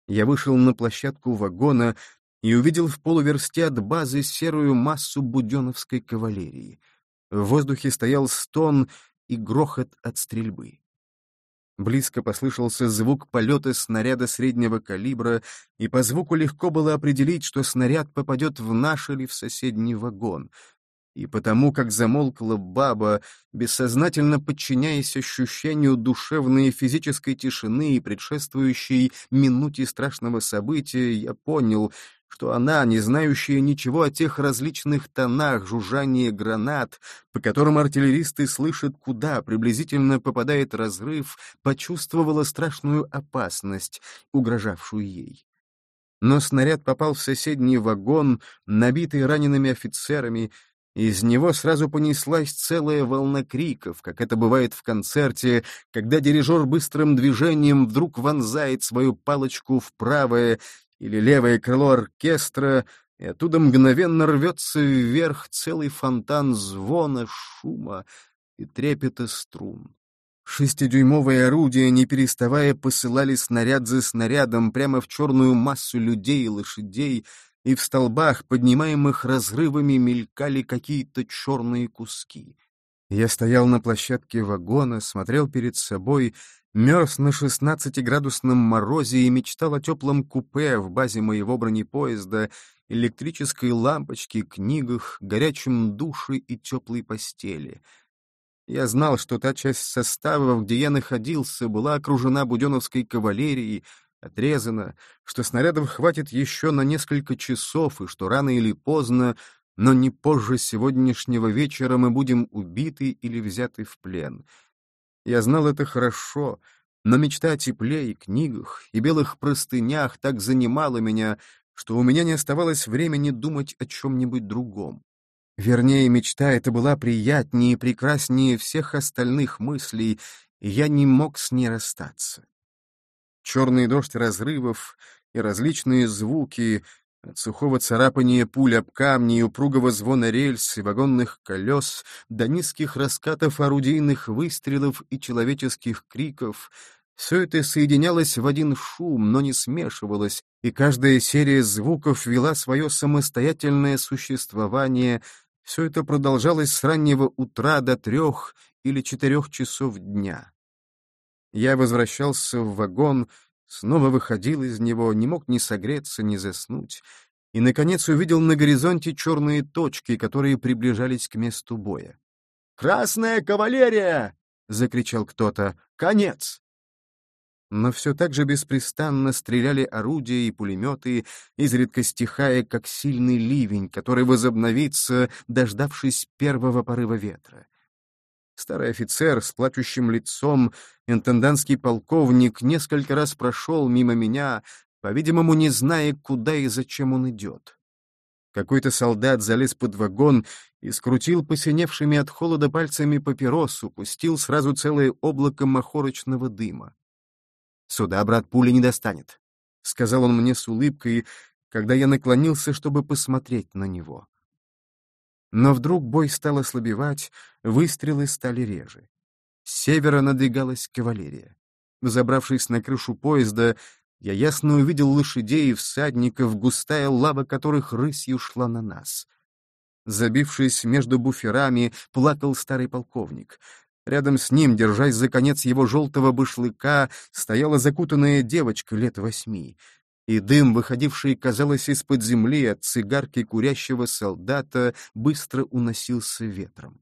Я вышел на площадку вагона и увидел в полуверсте от базы серую массу буденовской кавалерии. В воздухе стоял стон, и грохот от стрельбы. Близко послышался звук полета снаряда среднего калибра, и по звуку легко было определить, что снаряд попадет в наш или в соседний вагон. И потому, как замолкла баба, бессознательно подчиняясь ощущению душевной и физической тишины и предшествующей минуте страшного события, я понял, что она, не знающая ничего о тех различных тонах жужжания гранат, по которым артиллеристы слышат, куда приблизительно попадает разрыв, почувствовала страшную опасность, угрожавшую ей. Но снаряд попал в соседний вагон, набитый ранеными офицерами, из него сразу понеслась целая волна криков, как это бывает в концерте, когда дирижер быстрым движением вдруг вонзает свою палочку в правое или левое крыло оркестра, и оттуда мгновенно рвется вверх целый фонтан звона, шума и трепета струн. Шестидюймовые орудия, не переставая, посылали снаряд за снарядом прямо в черную массу людей и лошадей, и в столбах, поднимаемых разрывами, мелькали какие-то черные куски. Я стоял на площадке вагона, смотрел перед собой мерз на шестнадцатиградусном морозе и мечтал о теплом купе в базе моего бронепоезда, электрической лампочке, книгах, горячем душе и теплой постели. Я знал, что та часть состава, где я находился, была окружена буденовской кавалерией, отрезана, что снарядов хватит еще на несколько часов, и что рано или поздно, но не позже сегодняшнего вечера мы будем убиты или взяты в плен — я знал это хорошо, но мечта о тепле и книгах, и белых простынях так занимала меня, что у меня не оставалось времени думать о чем-нибудь другом. Вернее, мечта эта была приятнее и прекраснее всех остальных мыслей, и я не мог с ней расстаться. Черный дождь разрывов и различные звуки, От сухого царапания пуль об камни и упругого звона рельс и вагонных колес до низких раскатов орудийных выстрелов и человеческих криков все это соединялось в один шум, но не смешивалось, и каждая серия звуков вела свое самостоятельное существование. Все это продолжалось с раннего утра до трех или четырех часов дня. Я возвращался в вагон, снова выходил из него, не мог ни согреться, ни заснуть, и, наконец, увидел на горизонте черные точки, которые приближались к месту боя. «Красная кавалерия!» — закричал кто-то. «Конец!» но все так же беспрестанно стреляли орудия и пулеметы, изредка стихая, как сильный ливень, который возобновится, дождавшись первого порыва ветра. Старый офицер с плачущим лицом, интендантский полковник, несколько раз прошел мимо меня, по-видимому, не зная, куда и зачем он идет. Какой-то солдат залез под вагон и скрутил посиневшими от холода пальцами папиросу, пустил сразу целое облако махорочного дыма. Сюда, брат, пули не достанет», — сказал он мне с улыбкой, когда я наклонился, чтобы посмотреть на него. Но вдруг бой стал ослабевать, выстрелы стали реже. С севера надвигалась кавалерия. Забравшись на крышу поезда, я ясно увидел лошадей и всадников, густая лава которых рысью шла на нас. Забившись между буферами, плакал старый полковник. Рядом с ним, держась за конец его желтого башлыка, стояла закутанная девочка лет восьми, и дым, выходивший, казалось, из-под земли от цигарки курящего солдата, быстро уносился ветром.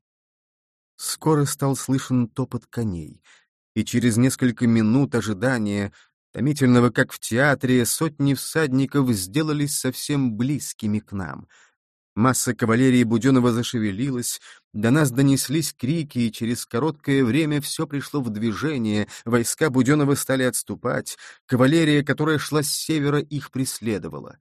Скоро стал слышен топот коней, и через несколько минут ожидания, томительного как в театре, сотни всадников сделались совсем близкими к нам — Масса кавалерии Буденова зашевелилась, до нас донеслись крики, и через короткое время все пришло в движение, войска Буденова стали отступать, кавалерия, которая шла с севера, их преследовала.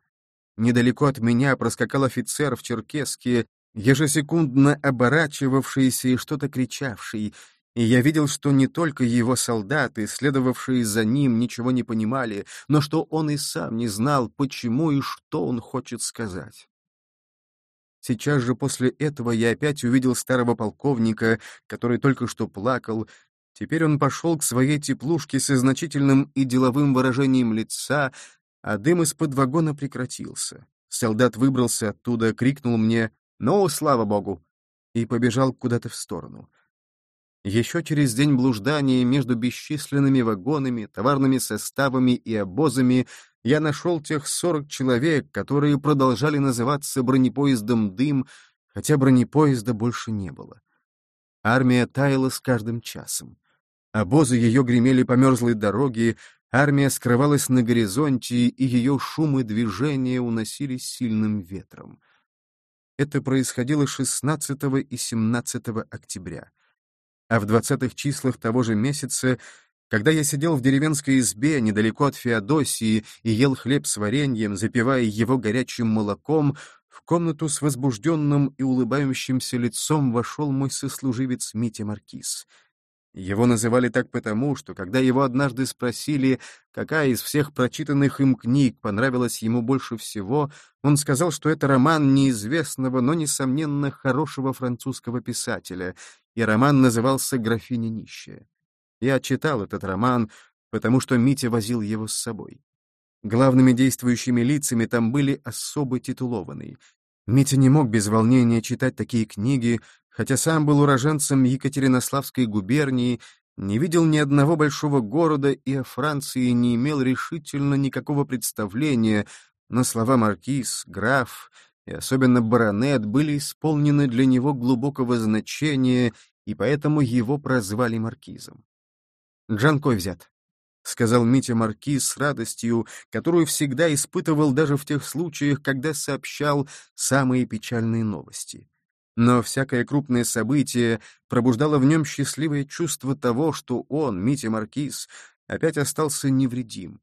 Недалеко от меня проскакал офицер в черкеске, ежесекундно оборачивавшийся и что-то кричавший, и я видел, что не только его солдаты, следовавшие за ним, ничего не понимали, но что он и сам не знал, почему и что он хочет сказать. Сейчас же после этого я опять увидел старого полковника, который только что плакал. Теперь он пошел к своей теплушке со значительным и деловым выражением лица, а дым из-под вагона прекратился. Солдат выбрался оттуда, крикнул мне «Ну, слава богу!» и побежал куда-то в сторону. Еще через день блуждания между бесчисленными вагонами, товарными составами и обозами я нашел тех сорок человек, которые продолжали называться бронепоездом «Дым», хотя бронепоезда больше не было. Армия таяла с каждым часом. Обозы ее гремели по мерзлой дороге, армия скрывалась на горизонте, и ее шум и движения уносились сильным ветром. Это происходило 16 и 17 октября. А в двадцатых числах того же месяца когда я сидел в деревенской избе недалеко от Феодосии и ел хлеб с вареньем, запивая его горячим молоком, в комнату с возбужденным и улыбающимся лицом вошел мой сослуживец Митя Маркиз. Его называли так потому, что когда его однажды спросили, какая из всех прочитанных им книг понравилась ему больше всего, он сказал, что это роман неизвестного, но, несомненно, хорошего французского писателя, и роман назывался «Графиня нищая». Я читал этот роман, потому что Митя возил его с собой. Главными действующими лицами там были особо титулованные. Митя не мог без волнения читать такие книги, хотя сам был уроженцем Екатеринославской губернии, не видел ни одного большого города и о Франции не имел решительно никакого представления, но слова маркиз, граф и особенно баронет были исполнены для него глубокого значения, и поэтому его прозвали маркизом. Джанкой взят», — сказал Митя Маркиз с радостью, которую всегда испытывал даже в тех случаях, когда сообщал самые печальные новости. Но всякое крупное событие пробуждало в нем счастливое чувство того, что он, Митя Маркиз, опять остался невредим.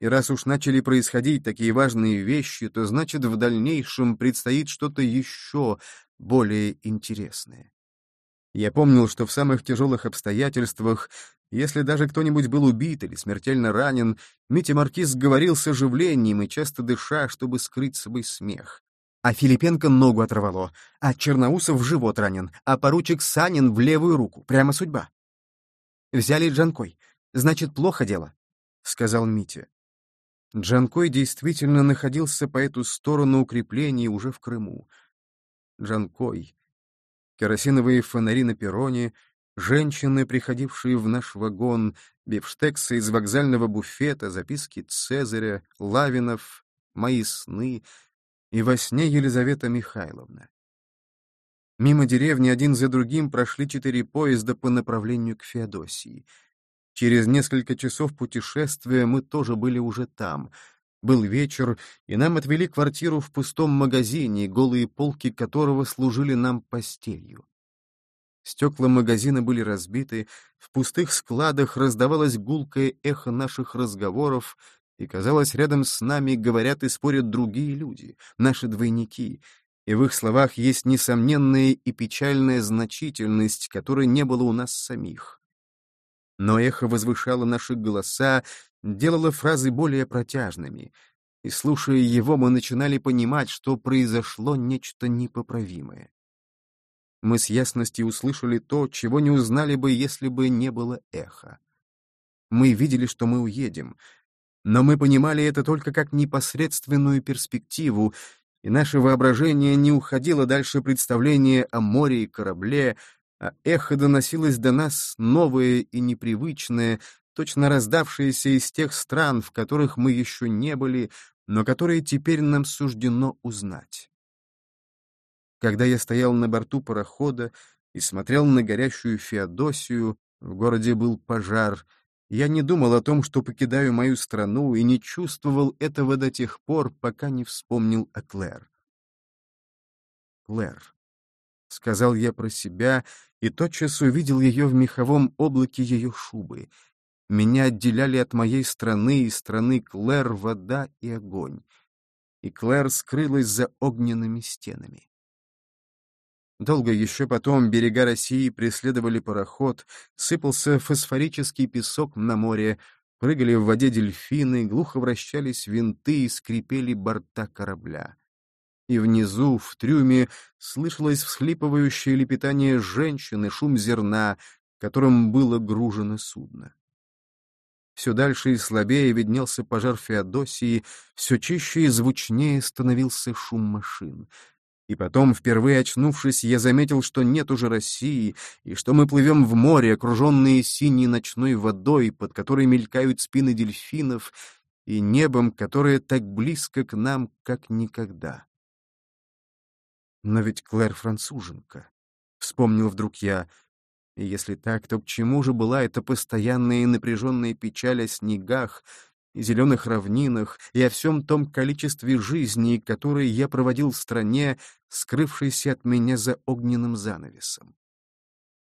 И раз уж начали происходить такие важные вещи, то значит в дальнейшем предстоит что-то еще более интересное. Я помнил, что в самых тяжелых обстоятельствах Если даже кто-нибудь был убит или смертельно ранен, Митя Маркиз говорил с оживлением и часто дыша, чтобы скрыть свой смех. А Филипенко ногу оторвало, а Черноусов в живот ранен, а поручик Санин в левую руку. Прямо судьба. «Взяли Джанкой. Значит, плохо дело», — сказал Митя. Джанкой действительно находился по эту сторону укреплений уже в Крыму. Джанкой. Керосиновые фонари на перроне, женщины, приходившие в наш вагон, бифштексы из вокзального буфета, записки Цезаря, Лавинов, мои сны и во сне Елизавета Михайловна. Мимо деревни один за другим прошли четыре поезда по направлению к Феодосии. Через несколько часов путешествия мы тоже были уже там. Был вечер, и нам отвели квартиру в пустом магазине, голые полки которого служили нам постелью. Стекла магазина были разбиты, в пустых складах раздавалось гулкое эхо наших разговоров, и, казалось, рядом с нами говорят и спорят другие люди, наши двойники, и в их словах есть несомненная и печальная значительность, которой не было у нас самих. Но эхо возвышало наши голоса, делало фразы более протяжными, и, слушая его, мы начинали понимать, что произошло нечто непоправимое мы с ясностью услышали то, чего не узнали бы, если бы не было эха. Мы видели, что мы уедем, но мы понимали это только как непосредственную перспективу, и наше воображение не уходило дальше представления о море и корабле, а эхо доносилось до нас новое и непривычное, точно раздавшееся из тех стран, в которых мы еще не были, но которые теперь нам суждено узнать. Когда я стоял на борту парохода и смотрел на горящую Феодосию, в городе был пожар, я не думал о том, что покидаю мою страну, и не чувствовал этого до тех пор, пока не вспомнил о Клэр. Клэр. — сказал я про себя, и тотчас увидел ее в меховом облаке ее шубы. Меня отделяли от моей страны и страны Клэр вода и огонь. И Клэр скрылась за огненными стенами. Долго еще потом берега России преследовали пароход, сыпался фосфорический песок на море, прыгали в воде дельфины, глухо вращались винты и скрипели борта корабля. И внизу, в трюме, слышалось всхлипывающее лепетание женщины, шум зерна, которым было гружено судно. Все дальше и слабее виднелся пожар Феодосии, все чище и звучнее становился шум машин — и потом, впервые очнувшись, я заметил, что нет уже России, и что мы плывем в море, окруженные синей ночной водой, под которой мелькают спины дельфинов, и небом, которое так близко к нам, как никогда. Но ведь Клэр француженка, — вспомнил вдруг я, и если так, то к чему же была эта постоянная и напряженная печаль о снегах, и зеленых равнинах, и о всем том количестве жизней, которые я проводил в стране, скрывшейся от меня за огненным занавесом.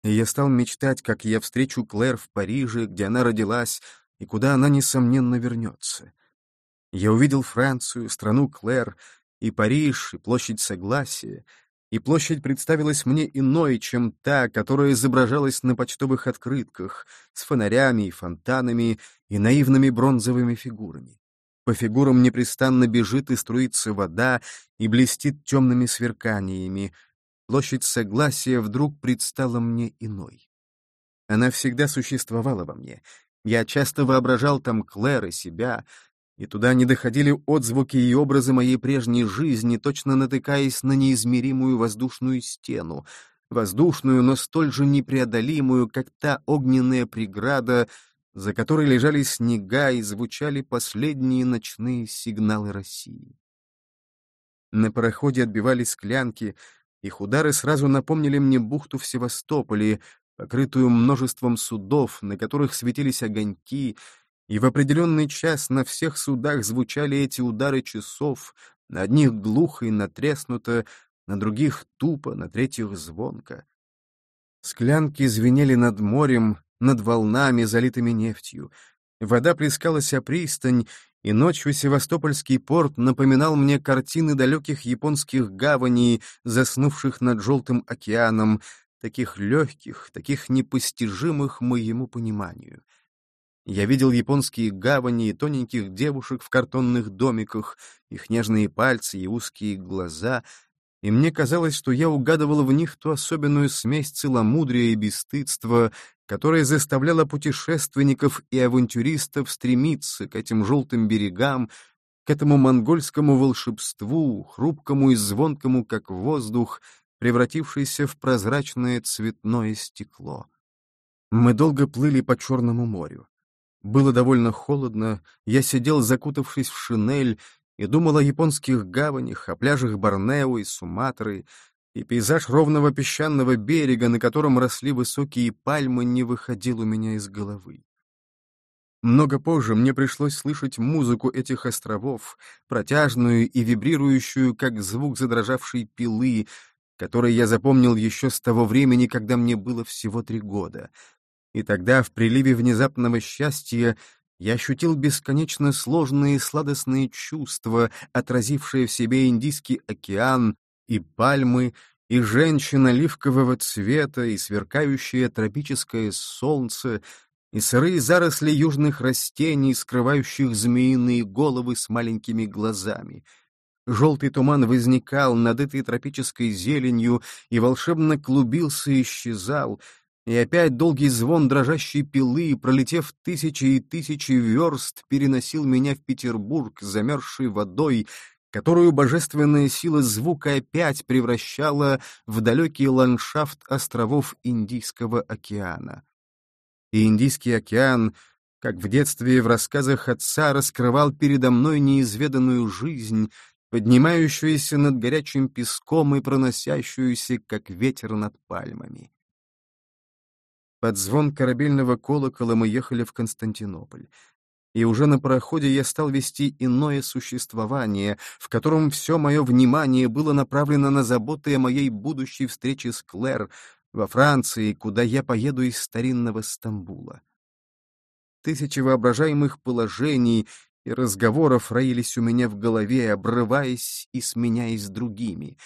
И я стал мечтать, как я встречу Клэр в Париже, где она родилась, и куда она, несомненно, вернется. Я увидел Францию, страну Клэр, и Париж, и площадь Согласия, и площадь представилась мне иной, чем та, которая изображалась на почтовых открытках, с фонарями и фонтанами и наивными бронзовыми фигурами. По фигурам непрестанно бежит и струится вода и блестит темными сверканиями. Площадь Согласия вдруг предстала мне иной. Она всегда существовала во мне. Я часто воображал там Клэр и себя, и туда не доходили отзвуки и образы моей прежней жизни, точно натыкаясь на неизмеримую воздушную стену, воздушную, но столь же непреодолимую, как та огненная преграда, за которой лежали снега и звучали последние ночные сигналы России. На пароходе отбивались склянки, их удары сразу напомнили мне бухту в Севастополе, покрытую множеством судов, на которых светились огоньки, и в определенный час на всех судах звучали эти удары часов, на одних глухо и натреснуто, на других тупо, на третьих звонко. Склянки звенели над морем, над волнами, залитыми нефтью. Вода плескалась о пристань, и ночью Севастопольский порт напоминал мне картины далеких японских гаваней, заснувших над Желтым океаном, таких легких, таких непостижимых моему пониманию. Я видел японские гавани и тоненьких девушек в картонных домиках, их нежные пальцы и узкие глаза, и мне казалось, что я угадывал в них ту особенную смесь целомудрия и бесстыдства, которая заставляла путешественников и авантюристов стремиться к этим желтым берегам, к этому монгольскому волшебству, хрупкому и звонкому, как воздух, превратившийся в прозрачное цветное стекло. Мы долго плыли по Черному морю. Было довольно холодно, я сидел, закутавшись в шинель, и думал о японских гаванях, о пляжах Борнео и Суматры, и пейзаж ровного песчаного берега, на котором росли высокие пальмы, не выходил у меня из головы. Много позже мне пришлось слышать музыку этих островов, протяжную и вибрирующую, как звук задрожавшей пилы, который я запомнил еще с того времени, когда мне было всего три года. И тогда, в приливе внезапного счастья, я ощутил бесконечно сложные сладостные чувства, отразившие в себе Индийский океан и пальмы, и женщина оливкового цвета, и сверкающее тропическое солнце, и сырые заросли южных растений, скрывающих змеиные головы с маленькими глазами. Желтый туман возникал над этой тропической зеленью и волшебно клубился и исчезал, и опять долгий звон дрожащей пилы, пролетев тысячи и тысячи верст, переносил меня в Петербург, замерзшей водой, которую божественная сила звука опять превращала в далекий ландшафт островов Индийского океана. И Индийский океан, как в детстве в рассказах отца, раскрывал передо мной неизведанную жизнь, поднимающуюся над горячим песком и проносящуюся, как ветер над пальмами. Под звон корабельного колокола мы ехали в Константинополь. И уже на пароходе я стал вести иное существование, в котором все мое внимание было направлено на заботы о моей будущей встрече с Клэр во Франции, куда я поеду из старинного Стамбула. Тысячи воображаемых положений и разговоров роились у меня в голове, обрываясь и сменяясь другими.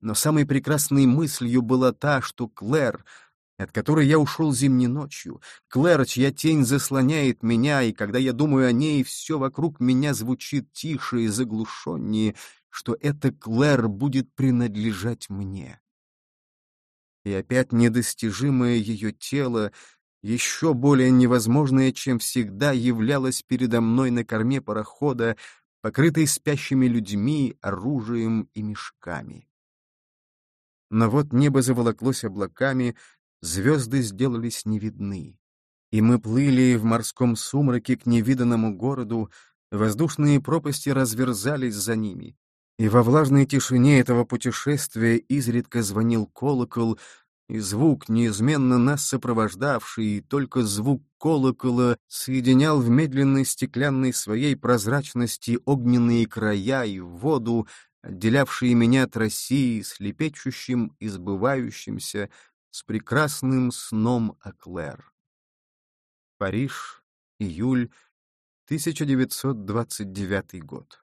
Но самой прекрасной мыслью была та, что Клэр — от которой я ушел зимней ночью, Клэр, чья тень заслоняет меня, и когда я думаю о ней, все вокруг меня звучит тише и заглушеннее, что эта Клэр будет принадлежать мне. И опять недостижимое ее тело, еще более невозможное, чем всегда, являлось передо мной на корме парохода, покрытой спящими людьми, оружием и мешками. Но вот небо заволоклось облаками, звезды сделались невидны. И мы плыли в морском сумраке к невиданному городу, воздушные пропасти разверзались за ними. И во влажной тишине этого путешествия изредка звонил колокол, и звук, неизменно нас сопровождавший, и только звук колокола соединял в медленной стеклянной своей прозрачности огненные края и воду, отделявшие меня от России с лепечущим и сбывающимся, с прекрасным сном о Клэр. Париж, июль, 1929 год.